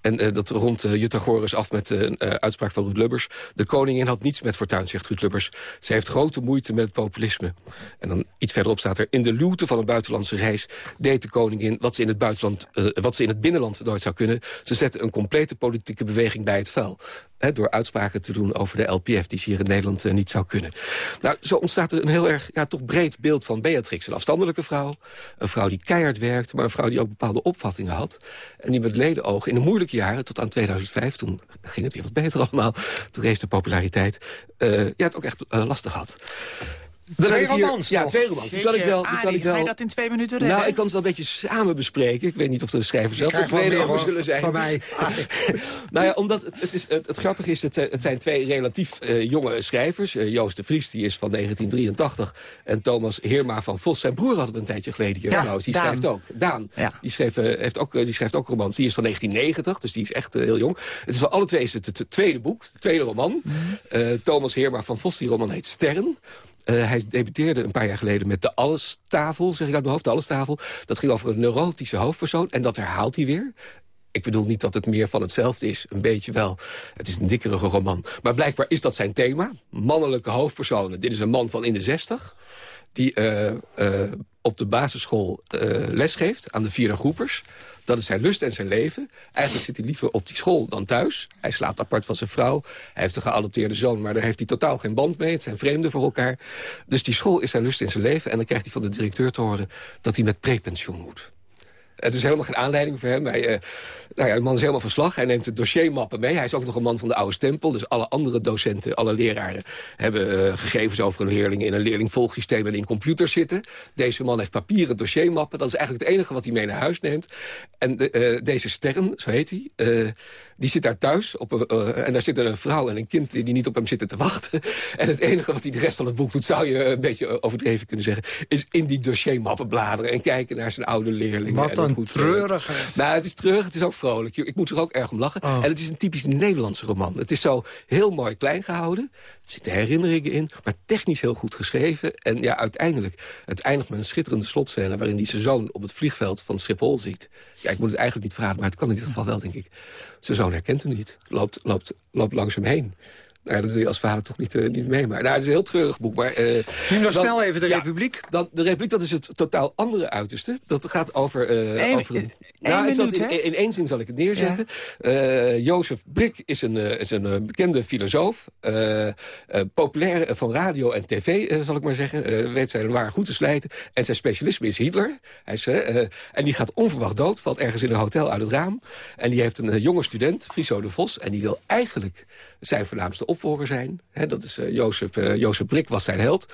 S8: En uh, dat rond uh, Jutta Goris af met een uh, uitspraak van Ruud Lubbers. De koningin had niets met Fortuyn, zegt Ruud Lubbers. Ze heeft grote moeite met het populisme. En dan iets verderop staat er... in de luwte van een buitenlandse reis deed de koningin... wat ze in het, buitenland, wat ze in het binnenland nooit zou kunnen. Ze zette een complete politieke beweging bij het vuil. Door uitspraken te doen over de LPF... die ze hier in Nederland niet zou kunnen. Nou, zo ontstaat er een heel erg ja, toch breed beeld van Beatrix. Een afstandelijke vrouw, een vrouw die keihard werkt... maar een vrouw die ook bepaalde opvattingen had. En die met ledenogen in de moeilijke jaren, tot aan 2005... toen ging het weer wat beter allemaal, toen rees de populariteit... Uh, ja, het ook echt uh, lastig had. Dan
S7: Twee romans
S8: Ja, twee romans. Die kan ik wel. Die kan ik wel.
S9: ga je dat in twee minuten redden?
S8: Nou, ik kan het wel een beetje samen bespreken. Ik weet niet of de schrijver zelf tevreden
S7: meer,
S8: over
S7: hoor,
S8: zullen zijn.
S7: van mij.
S8: nou ja, omdat het, het, is, het, het grappige is, het, zijn- het zijn twee relatief eh, jonge schrijvers. Eh, Joost de Vries, die is van 1983. En Thomas Heerma van Vos. Zijn broer hadden we een tijdje geleden hier
S9: Ja,
S8: trouwens. Die
S9: Daan.
S8: schrijft ook. Daan.
S9: Ja.
S8: Die, schreef, eh, heeft ook, die schrijft ook romans. Die is van 1990, dus die is echt heel jong. Het is van alle twee is het het tweede boek, het tweede roman.
S9: Mhm.
S8: Eh, Thomas Heerma van Vos, die roman heet Sterren. Eh, hij debuteerde een paar jaar geleden met de Allestafel, zeg ik uit mijn hoofd, de Allestafel. Dat ging over een neurotische hoofdpersoon en dat herhaalt hij weer. Ik bedoel niet dat het meer van hetzelfde is, een beetje wel. Het is een dikkerige roman. Maar blijkbaar is dat zijn thema. Mannelijke hoofdpersonen. Dit is een man van in de zestig die eh, eh, op de basisschool eh lesgeeft aan de vierde groepers. Dat is zijn lust en zijn leven. Eigenlijk zit hij liever op die school dan thuis. Hij slaapt apart van zijn vrouw. Hij heeft een geadopteerde zoon, maar daar heeft hij totaal geen band mee. Het zijn vreemden voor elkaar. Dus die school is zijn lust en zijn leven. En dan krijgt hij van de directeur te horen dat hij met prepensioen moet. Het is helemaal geen aanleiding voor hem. Hij, eh, nou ja, de man is helemaal van slag. Hij neemt de dossiermappen mee. Hij is ook nog een man van de oude stempel. Dus alle andere docenten, alle leraren... hebben eh, gegevens over een leerling in een leerlingvolgsysteem... en in computers zitten. Deze man heeft papieren dossiermappen. Dat is eigenlijk het enige wat hij mee naar huis neemt. En de, eh, deze Sterren, zo heet hij... die zit daar thuis op een, en daar zitten een vrouw en een kind die niet op hem zitten te wachten. En het enige wat hij de rest van het boek doet, zou je een beetje overdreven kunnen zeggen, is in die dossiermappen bladeren en kijken naar zijn oude leerlingen.
S7: Wat een
S8: goed, eh,
S7: treurige...
S8: nou, het is treurig, het is ook vrolijk. Ik moet er ook erg om lachen.
S7: Oh.
S8: En het is een typisch Nederlandse roman. Het is zo heel mooi klein gehouden. Er zitten herinneringen in, maar technisch heel goed geschreven. En ja, uiteindelijk, het eindigt met een schitterende slotscène... waarin hij zijn zoon op het vliegveld van Schiphol ziet. Ja, ik moet het eigenlijk niet verraden, maar het kan in dit geval wel, denk ik. Zijn zoon herkent hem niet. Loopt, loopt, loopt langs hem heen. Nou ja, dat wil je als vader toch niet, eh, niet meemaken. Nou, het is een heel treurig boek. Maar, eh,
S7: Nu nog
S8: dan-
S7: snel even de
S8: ja,
S7: Republiek.
S8: Dan, de Republiek, dat is het totaal andere uiterste. Dat gaat over... eh,
S9: Eén-
S8: over een,
S9: één
S8: nou, ik zal het
S9: minuut,
S8: in, in één zin zal ik het neerzetten. Eh, Jozef Brik is een, is een bekende filosoof. populair van radio en tv, zal ik maar zeggen. Weet zijn waar goed te slijten. En zijn specialisme is Hitler. Hij is, en die gaat onverwacht dood. Valt ergens in een hotel uit het raam. En die heeft een jonge student, Friso de Vos. En die wil eigenlijk zijn voornaamste opvolger zijn. Dat is eh, Jozef, eh, Jozef Brik was zijn held.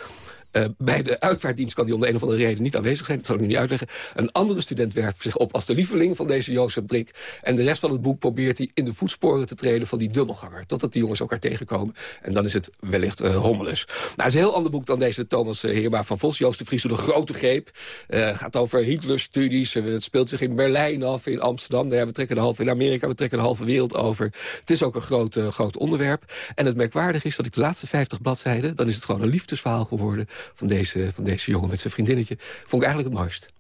S8: Eh, bij de uitvaartdienst kan hij om de een of andere reden niet aanwezig zijn. Dat zal ik nu niet uitleggen. Een andere student werpt zich op als de lieveling van deze Jozef Brik. En de rest van het boek probeert hij in de voetsporen te treden van die dubbelganger. Totdat die jongens elkaar tegenkomen. En dan is het wellicht eh hommeles. Nou, het is een heel ander boek dan deze Thomas eh, Heerma van Vos. Joost de Vries een grote greep. Gaat over Hitler-studies. Het speelt zich in Berlijn af, in Amsterdam. Nou we trekken de halve in Amerika, we trekken de halve wereld over. Het is ook een groot, groot onderwerp. En het merkwaardige is dat ik de laatste 50 bladzijden... dan is het gewoon een liefdesverhaal geworden van deze, van deze jongen met zijn vriendinnetje. Vond ik eigenlijk het mooist.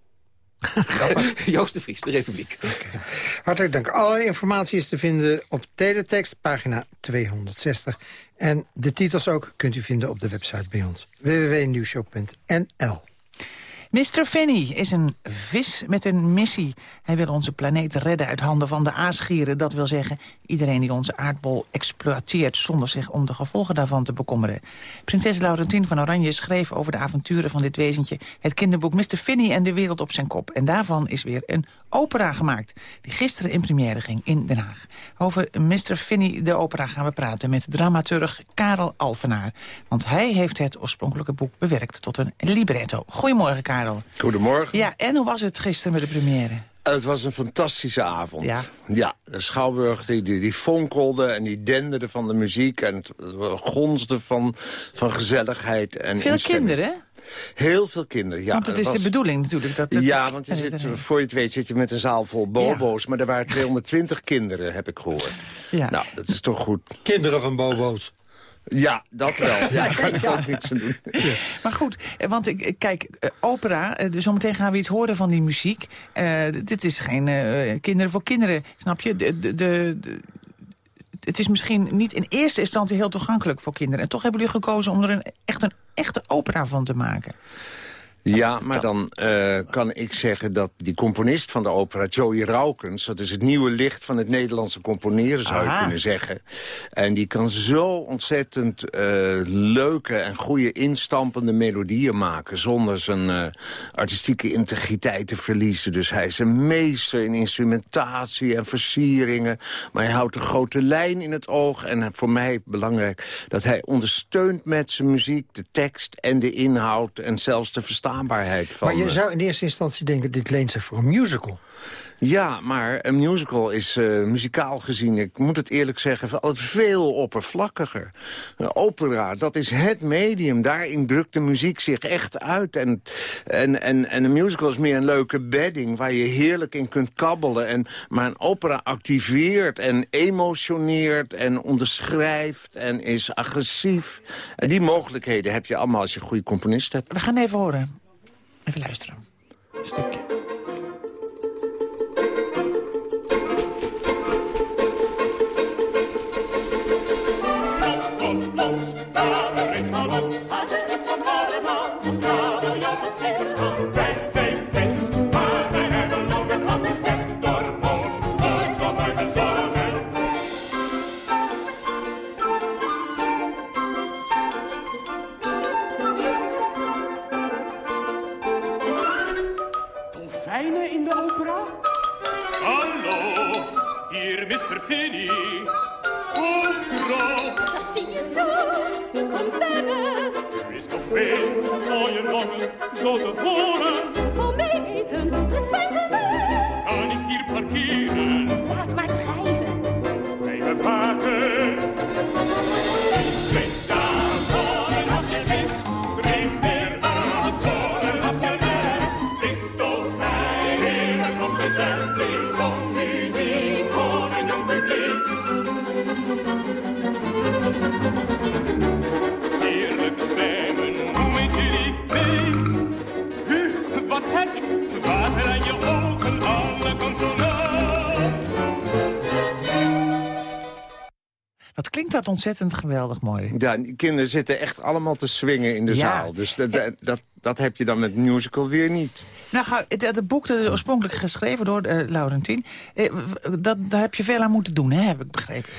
S8: Joost de Vries, de Republiek.
S7: Hartelijk dank. Alle informatie is te vinden op teletext, pagina 260. En de titels ook kunt u vinden op de website bij ons. www.nieuwshow.nl
S9: Mr. Fanny is een vis met een missie. Hij wil onze planeet redden uit handen van de aasgieren. Dat wil zeggen, iedereen die onze aardbol exploiteert... zonder zich om de gevolgen daarvan te bekommeren. Prinses Laurentien van Oranje schreef over de avonturen van dit wezentje... het kinderboek Mr. Fanny en de wereld op zijn kop. En daarvan is weer een opera gemaakt... die gisteren in première ging in Den Haag. Over Mr. Fanny, de opera, gaan we praten met dramaturg Karel Alvenaar. Want hij heeft het oorspronkelijke boek bewerkt tot een libretto. Goedemorgen, Karel.
S14: Goedemorgen.
S9: Ja, en hoe was het gisteren met de première?
S14: Het was een fantastische avond.
S9: Ja.
S14: Ja, de Schouwburg die, die, die fonkelde en die denderde van de muziek... en het, het gonsde van, van gezelligheid en
S9: Veel
S14: instemming.
S9: kinderen, hè?
S14: Heel veel kinderen, ja.
S9: Want het
S14: dat
S9: is
S14: was-
S9: de bedoeling natuurlijk. Dat het-
S14: Ja, want je zit, voor je het weet zit je met een zaal vol bobo's... maar er waren 220 kinderen, heb ik gehoord.
S9: Ja.
S14: Nou, dat is toch goed.
S7: Kinderen van bobo's.
S14: Ja, dat wel. Ja, daar kan ik ook niks aan doen.
S9: Maar goed, eh, want ik- kijk, eh, opera, eh, dus zometeen gaan we iets horen van die muziek. Eh, dit is geen eh, kinderen voor kinderen, snap je? De, de, de, de- het is misschien niet in eerste instantie heel toegankelijk voor kinderen. En toch hebben jullie gekozen om er een, echt een echte opera van te maken.
S14: Ja, maar dan eh, kan ik zeggen dat die componist van de opera, Joey Raukens... dat is het nieuwe licht van het Nederlandse componeren, zou je
S9: Aha.
S14: kunnen zeggen. En die kan zo ontzettend eh, leuke en goede instampende melodieën maken... zonder zijn eh, artistieke integriteit te verliezen. Dus hij is een meester in instrumentatie en versieringen. Maar hij houdt een grote lijn in het oog. En voor mij belangrijk dat hij ondersteunt met zijn muziek... de tekst en de inhoud en zelfs de verstaanbaarheid van...
S7: Maar je zou in eerste instantie denken, dit leent zich voor een musical.
S14: ja, maar een musical is eh, muzikaal gezien, ik moet het eerlijk zeggen, altijd veel oppervlakkiger. Een opera, dat is het medium. Daarin drukt de muziek zich echt uit. En, en, en, en een musical is meer een leuke bedding waar je heerlijk in kunt kabbelen. En, maar een opera activeert en emotioneert en onderschrijft en is agressief. En die mogelijkheden heb je allemaal als je een goede componist hebt.
S9: We gaan even horen. Even luisteren. Een stukje.
S15: Kom zwemmen. Is toch veel mooie morgen, zo te horen. Kom mee eten, het is Kan ik hier parkeren? Laat maar drijven. Wij bewaken.
S9: Ontzettend geweldig mooi.
S14: Ja, kinderen zitten echt allemaal te swingen in de
S9: Ja.
S14: zaal. Dus dat, dat, dat, dat heb je dan met musical weer niet.
S9: Nou, het, het boek dat is oorspronkelijk geschreven door eh, Laurentien. Eh, dat, daar heb je veel aan moeten doen, hè, heb ik begrepen.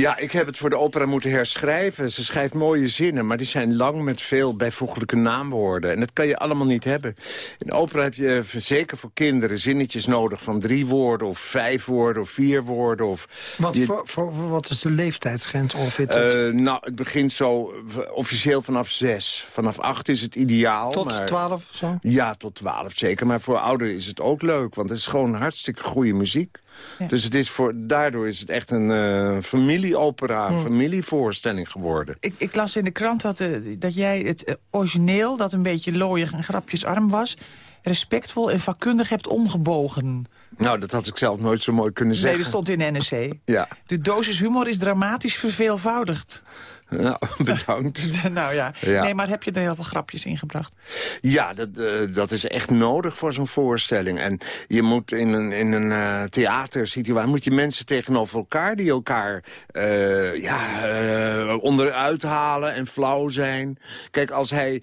S14: Ja, ik heb het voor de opera moeten herschrijven. Ze schrijft mooie zinnen, maar die zijn lang met veel bijvoeglijke naamwoorden. En dat kan je allemaal niet hebben. In opera heb je zeker voor kinderen zinnetjes nodig van drie woorden... of vijf woorden of vier woorden. Of
S7: Wat,
S14: je-
S7: voor, wat is de leeftijdsgrens ongeveer?
S14: Eh, nou, het begint zo officieel vanaf zes. Vanaf acht is het ideaal.
S7: tot
S14: maar...
S7: 12 of zo?
S14: Ja, tot 12 zeker. Maar voor ouderen is het ook leuk. Want het is gewoon hartstikke goede muziek.
S9: Ja.
S14: Dus het is voor, daardoor is het echt een eh, familieopera, een
S9: Hmm.
S14: familievoorstelling geworden.
S9: Ik, ik las in de krant dat, eh, dat jij het eh, origineel, dat een beetje looiig en grapjesarm was... respectvol en vakkundig hebt omgebogen.
S14: Nou, dat had ik zelf nooit zo mooi kunnen
S9: Nee,
S14: zeggen.
S9: dat stond in NRC.
S14: Ja,
S9: De dosis humor is dramatisch verveelvoudigd.
S14: Nou, bedankt.
S9: nou ja.
S14: Ja.
S9: Nee, maar heb je er heel veel grapjes in gebracht?
S14: Ja, dat, eh, dat is echt nodig voor zo'n voorstelling. En je moet in een, in een eh, theatersituatie... moet je mensen tegenover elkaar die elkaar eh, ja, onderuit halen en flauw zijn. Kijk, als hij...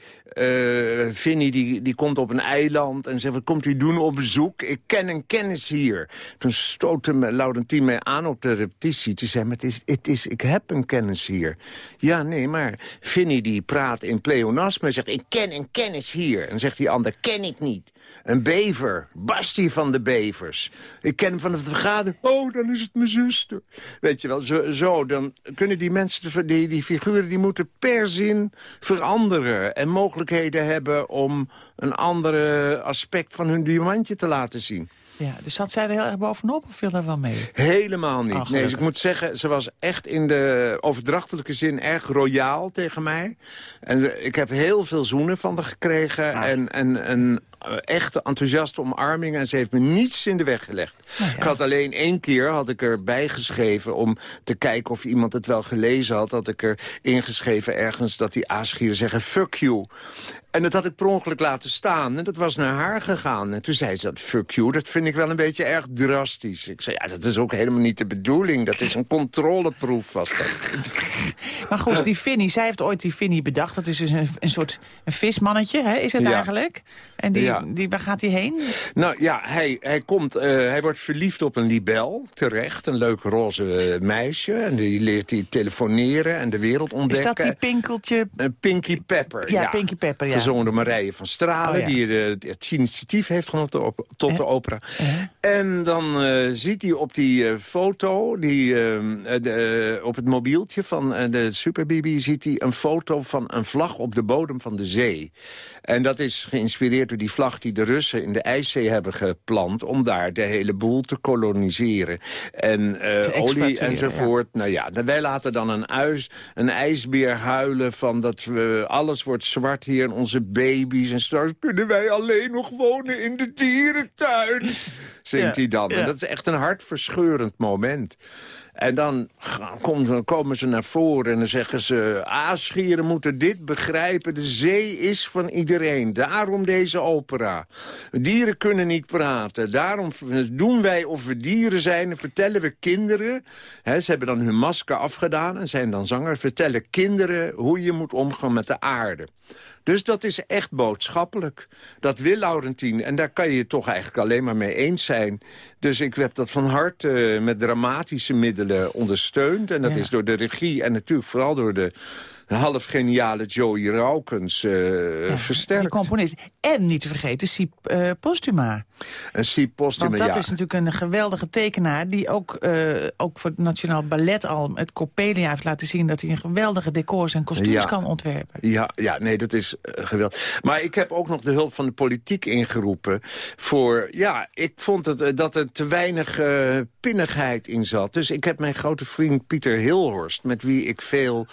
S14: Vinnie die, die komt op een eiland en zegt... wat komt u doen op bezoek? Ik ken een kennis hier. Toen stootte me Laurentien mij aan op de repetitie. Zei maar het is, het is, ik heb een kennis hier. Ja, nee, maar Vinnie die praat in pleonasme en zegt... ik ken een kennis hier. En zegt die ander, ken ik niet. Een bever, Basti van de Bevers. Ik ken hem van de vergadering. Oh, dan is het mijn zuster. Weet je wel, zo, zo dan kunnen die mensen, die, die figuren... die moeten per zin veranderen. En mogelijkheden hebben om een andere aspect van hun diamantje te laten zien.
S9: Ja, dus zat zij er heel erg bovenop of viel daar wel mee?
S14: Helemaal niet.
S9: Oh,
S14: nee, dus ik moet zeggen, ze was echt in de overdrachtelijke zin erg royaal tegen mij. En ik heb heel veel zoenen van haar gekregen.
S9: Ah.
S14: En, en, en echte enthousiaste omarming en ze heeft me niets in de weg gelegd. Ik had alleen één keer had ik erbij geschreven om te kijken of iemand het wel gelezen had. Had ik er ingeschreven ergens dat die aasgieren zeggen fuck you. En dat had ik per ongeluk laten staan. En dat was naar haar gegaan. En toen zei ze dat, fuck you, dat vind ik wel een beetje erg drastisch. Ik zei, ja, dat is ook helemaal niet de bedoeling. Dat is een controleproef, was dat.
S9: Maar goed, die Finny, zij heeft ooit die Finny bedacht. Dat is dus een, een soort een vismannetje, hè, is het
S14: Ja.
S9: eigenlijk? En die,
S14: Ja.
S9: die, waar gaat hij heen?
S14: Nou ja, hij, hij, komt, eh, hij wordt verliefd op een libel, terecht. Een leuk roze eh, meisje. En die leert hij telefoneren en de wereld
S9: Is
S14: ontdekken.
S9: dat die pinkeltje?
S14: Een Pinky Pepper,
S9: Ja,
S14: ja.
S9: Pinky Pepper, ja.
S14: Gezongen door Marije van Stralen,
S9: Oh, ja.
S14: die de, het initiatief heeft genomen tot, op- tot de opera. En dan eh, ziet hij op die eh, foto, die, eh, de, eh, op het mobieltje van eh, de Super Bibi... ziet hij een foto van een vlag op de bodem van de zee. En dat is geïnspireerd door die vlag die de Russen in de IJszee hebben geplant... om daar de hele boel te koloniseren. En eh, olie enzovoort. Nou ja, dan- wij laten dan een, uis, een ijsbeer huilen van dat we, alles wordt zwart hier... en onze baby's en straks kunnen wij alleen nog wonen in de dierentuin. Zingt
S16: Ja,
S14: hij dan. En dat is echt een hartverscheurend moment. En dan gaan- komen ze, komen ze naar voren en dan zeggen ze... aasgieren moeten dit begrijpen, de zee is van iedereen. Daarom deze opera. Dieren kunnen niet praten. Daarom doen wij of we dieren zijn en vertellen we kinderen... Hè, ze hebben dan hun masker afgedaan en zijn dan zanger... vertellen kinderen hoe je moet omgaan met de aarde. Dus dat is echt boodschappelijk. Dat wil Laurentien. En daar kan je het toch eigenlijk alleen maar mee eens zijn. Dus ik heb dat van harte eh, met dramatische middelen ondersteund. En dat
S9: Ja.
S14: is door de regie en natuurlijk vooral door de half geniale Joey Raukens eh versterkt.
S9: Die componist. En niet te vergeten, Siep eh, Postuma.
S14: En Siep
S9: Want dat
S14: ja.
S9: is natuurlijk een geweldige tekenaar... die ook, eh, ook voor het Nationaal Ballet al het Coppelia heeft laten zien... dat hij een geweldige decors en kostuums
S14: Ja.
S9: kan ontwerpen.
S14: Ja, ja, nee, dat is eh, geweldig. Maar ik heb ook nog de hulp van de politiek ingeroepen. Voor, ja, ik vond het, eh, dat er te weinig pinnigheid in zat. Dus ik heb mijn grote vriend Pieter Hilhorst... met wie ik veel...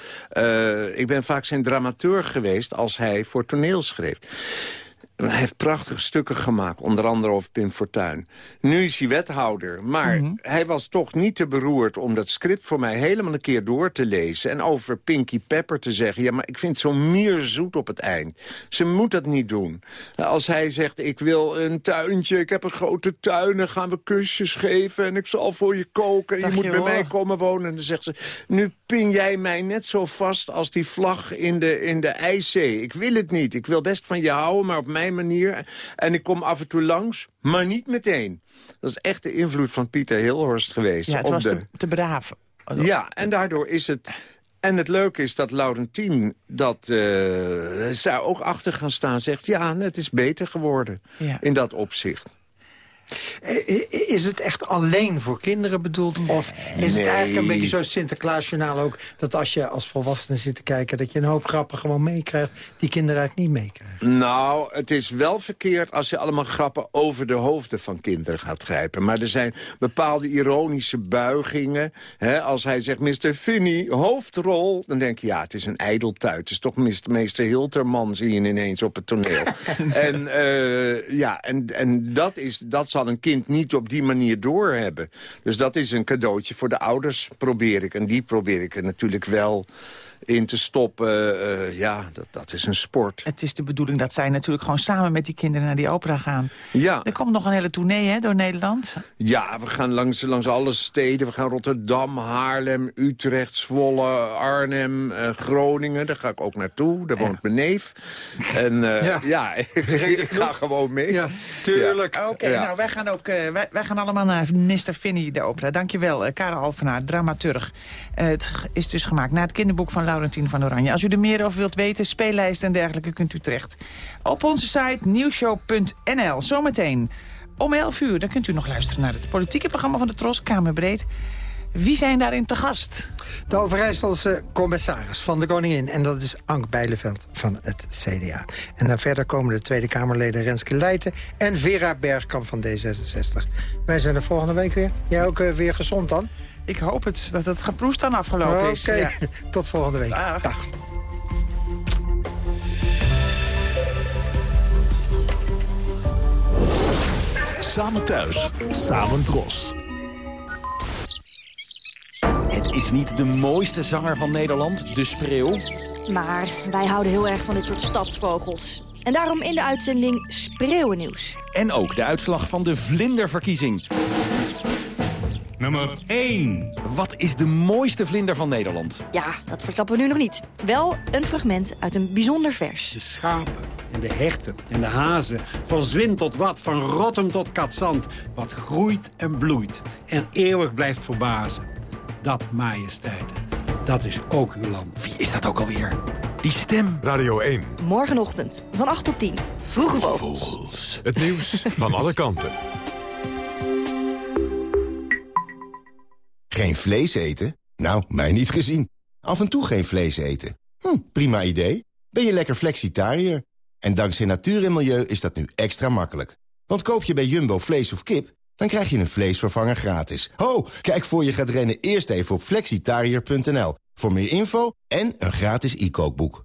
S14: ik ben vaak zijn dramateur geweest als hij voor toneel schreef. Hij heeft prachtige stukken gemaakt, onder andere over Pim Fortuyn. Nu is hij wethouder, maar hij was toch niet te beroerd... om dat script voor mij helemaal een keer door te lezen... en over Pinky Pepper te zeggen... ja, maar ik vind het zo mierzoet op het eind. Ze moet dat niet doen. Als hij zegt, ik wil een tuintje, ik heb een grote tuin... dan gaan we kusjes geven en ik zal voor je koken... en je moet
S9: je,
S14: bij mij komen wonen. En dan zegt ze, nu pin jij mij net zo vast als die vlag in de, in de IJszee. Ik wil het niet. Ik wil best van je houden, maar op mijn manier. En ik kom af en toe langs, maar niet meteen. Dat is echt de invloed van Pieter Hilhorst geweest.
S9: Ja, het
S14: op
S9: was
S14: de...
S9: te, te braaf.
S14: Ja, en daardoor is het... En het leuke is dat Laurentien dat eh is daar ook achter gaan staan. Zegt, ja, het is beter geworden
S9: Ja.
S14: in dat opzicht.
S7: I- Is het echt alleen voor kinderen bedoeld? Of is het eigenlijk een beetje zoals Sinterklaasjournaal ook... dat als je als volwassene zit te kijken... dat je een hoop grappen gewoon meekrijgt... die kinderen eigenlijk niet meekrijgen?
S14: Nou, het is wel verkeerd als je allemaal grappen over de hoofden van kinderen gaat grijpen. Maar er zijn bepaalde ironische buigingen. Hè, als hij zegt, Mr. Finney, hoofdrol. Dan denk je, ja, het is een ijdeltuit. Het is toch meester Hilterman, zie je ineens op het toneel. en eh, ja, en, en dat, is, dat zal een kind niet op die manier doorhebben. Dus dat is een cadeautje voor de ouders, probeer ik. En die probeer ik er natuurlijk wel in te stoppen. Eh, ja, dat, dat is een sport.
S9: Het is de bedoeling dat zij natuurlijk gewoon samen met die kinderen naar die opera gaan.
S14: Ja.
S9: Er komt nog een hele tournee hè, door Nederland.
S14: Ja, we gaan langs, langs alle steden. We gaan Rotterdam, Haarlem, Utrecht, Zwolle, Arnhem, eh, Groningen. Daar ga ik ook naartoe. Daar woont mijn neef. En eh,
S7: Ja.
S14: ja, ik ga gewoon mee.
S7: Ja, tuurlijk.
S9: Oké,
S14: Ja.
S9: nou wij gaan ook eh, wij, wij gaan allemaal naar Mr. Finney, de opera. Dankjewel, uh, Karel Alvenaar, dramaturg. Eh, het is dus gemaakt naar het kinderboek van Van Oranje. Als u er meer over wilt weten, speellijsten en dergelijke, kunt u terecht. Op onze site nieuwshow.nl. Zometeen om 11 uur, dan kunt u nog luisteren naar het politieke programma van de Tros, Kamerbreed. Wie zijn daarin te gast?
S7: De Overijsselse commissaris van de Koningin. En dat is Ank Bijleveld van het CDA. En dan verder komen de Tweede Kamerleden Renske Leijten... en Vera Bergkamp van D66. Wij zijn er volgende week weer. Jij ook eh, weer gezond dan?
S9: Ik hoop het, dat het geproest dan afgelopen
S7: Oké,
S9: is. Ja.
S7: tot volgende week.
S9: Dag.
S7: Dag.
S16: Samen thuis, samen dros.
S17: Het is niet de mooiste zanger van Nederland, de spreeuw.
S18: Maar wij houden heel erg van dit soort stadsvogels. En daarom in de uitzending Spreeuwennieuws.
S17: En ook de uitslag van de vlinderverkiezing. Nummer 1. Wat is de mooiste vlinder van Nederland?
S18: Ja, dat verklappen we nu nog niet. Wel een fragment uit een bijzonder vers.
S19: De schapen en de herten en de hazen. Van Zwin tot wat, van Rotterdam tot Katzand. Wat groeit en bloeit en eeuwig blijft verbazen. Dat majesteiten, dat is ook uw land.
S17: Wie is dat ook alweer? Die stem.
S6: Radio 1.
S18: Morgenochtend van 8 tot 10. Vroege vogels.
S6: Het nieuws van alle kanten.
S20: Geen vlees eten? Nou, mij niet gezien. Af en toe geen vlees eten. Hm, prima idee. Ben je lekker flexitariër? En dankzij natuur en milieu is dat nu extra makkelijk. Want koop je bij Jumbo vlees of kip, dan krijg je een vleesvervanger gratis. Ho, kijk voor je gaat rennen eerst even op flexitariër.nl. Voor meer info en een gratis e-kookboek.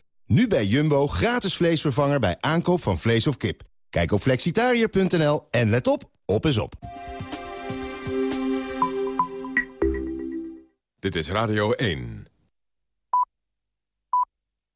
S20: Nu bij Jumbo gratis vleesvervanger bij aankoop van vlees of kip. Kijk op flexitariër.nl en let op, op is op.
S6: Dit is Radio 1.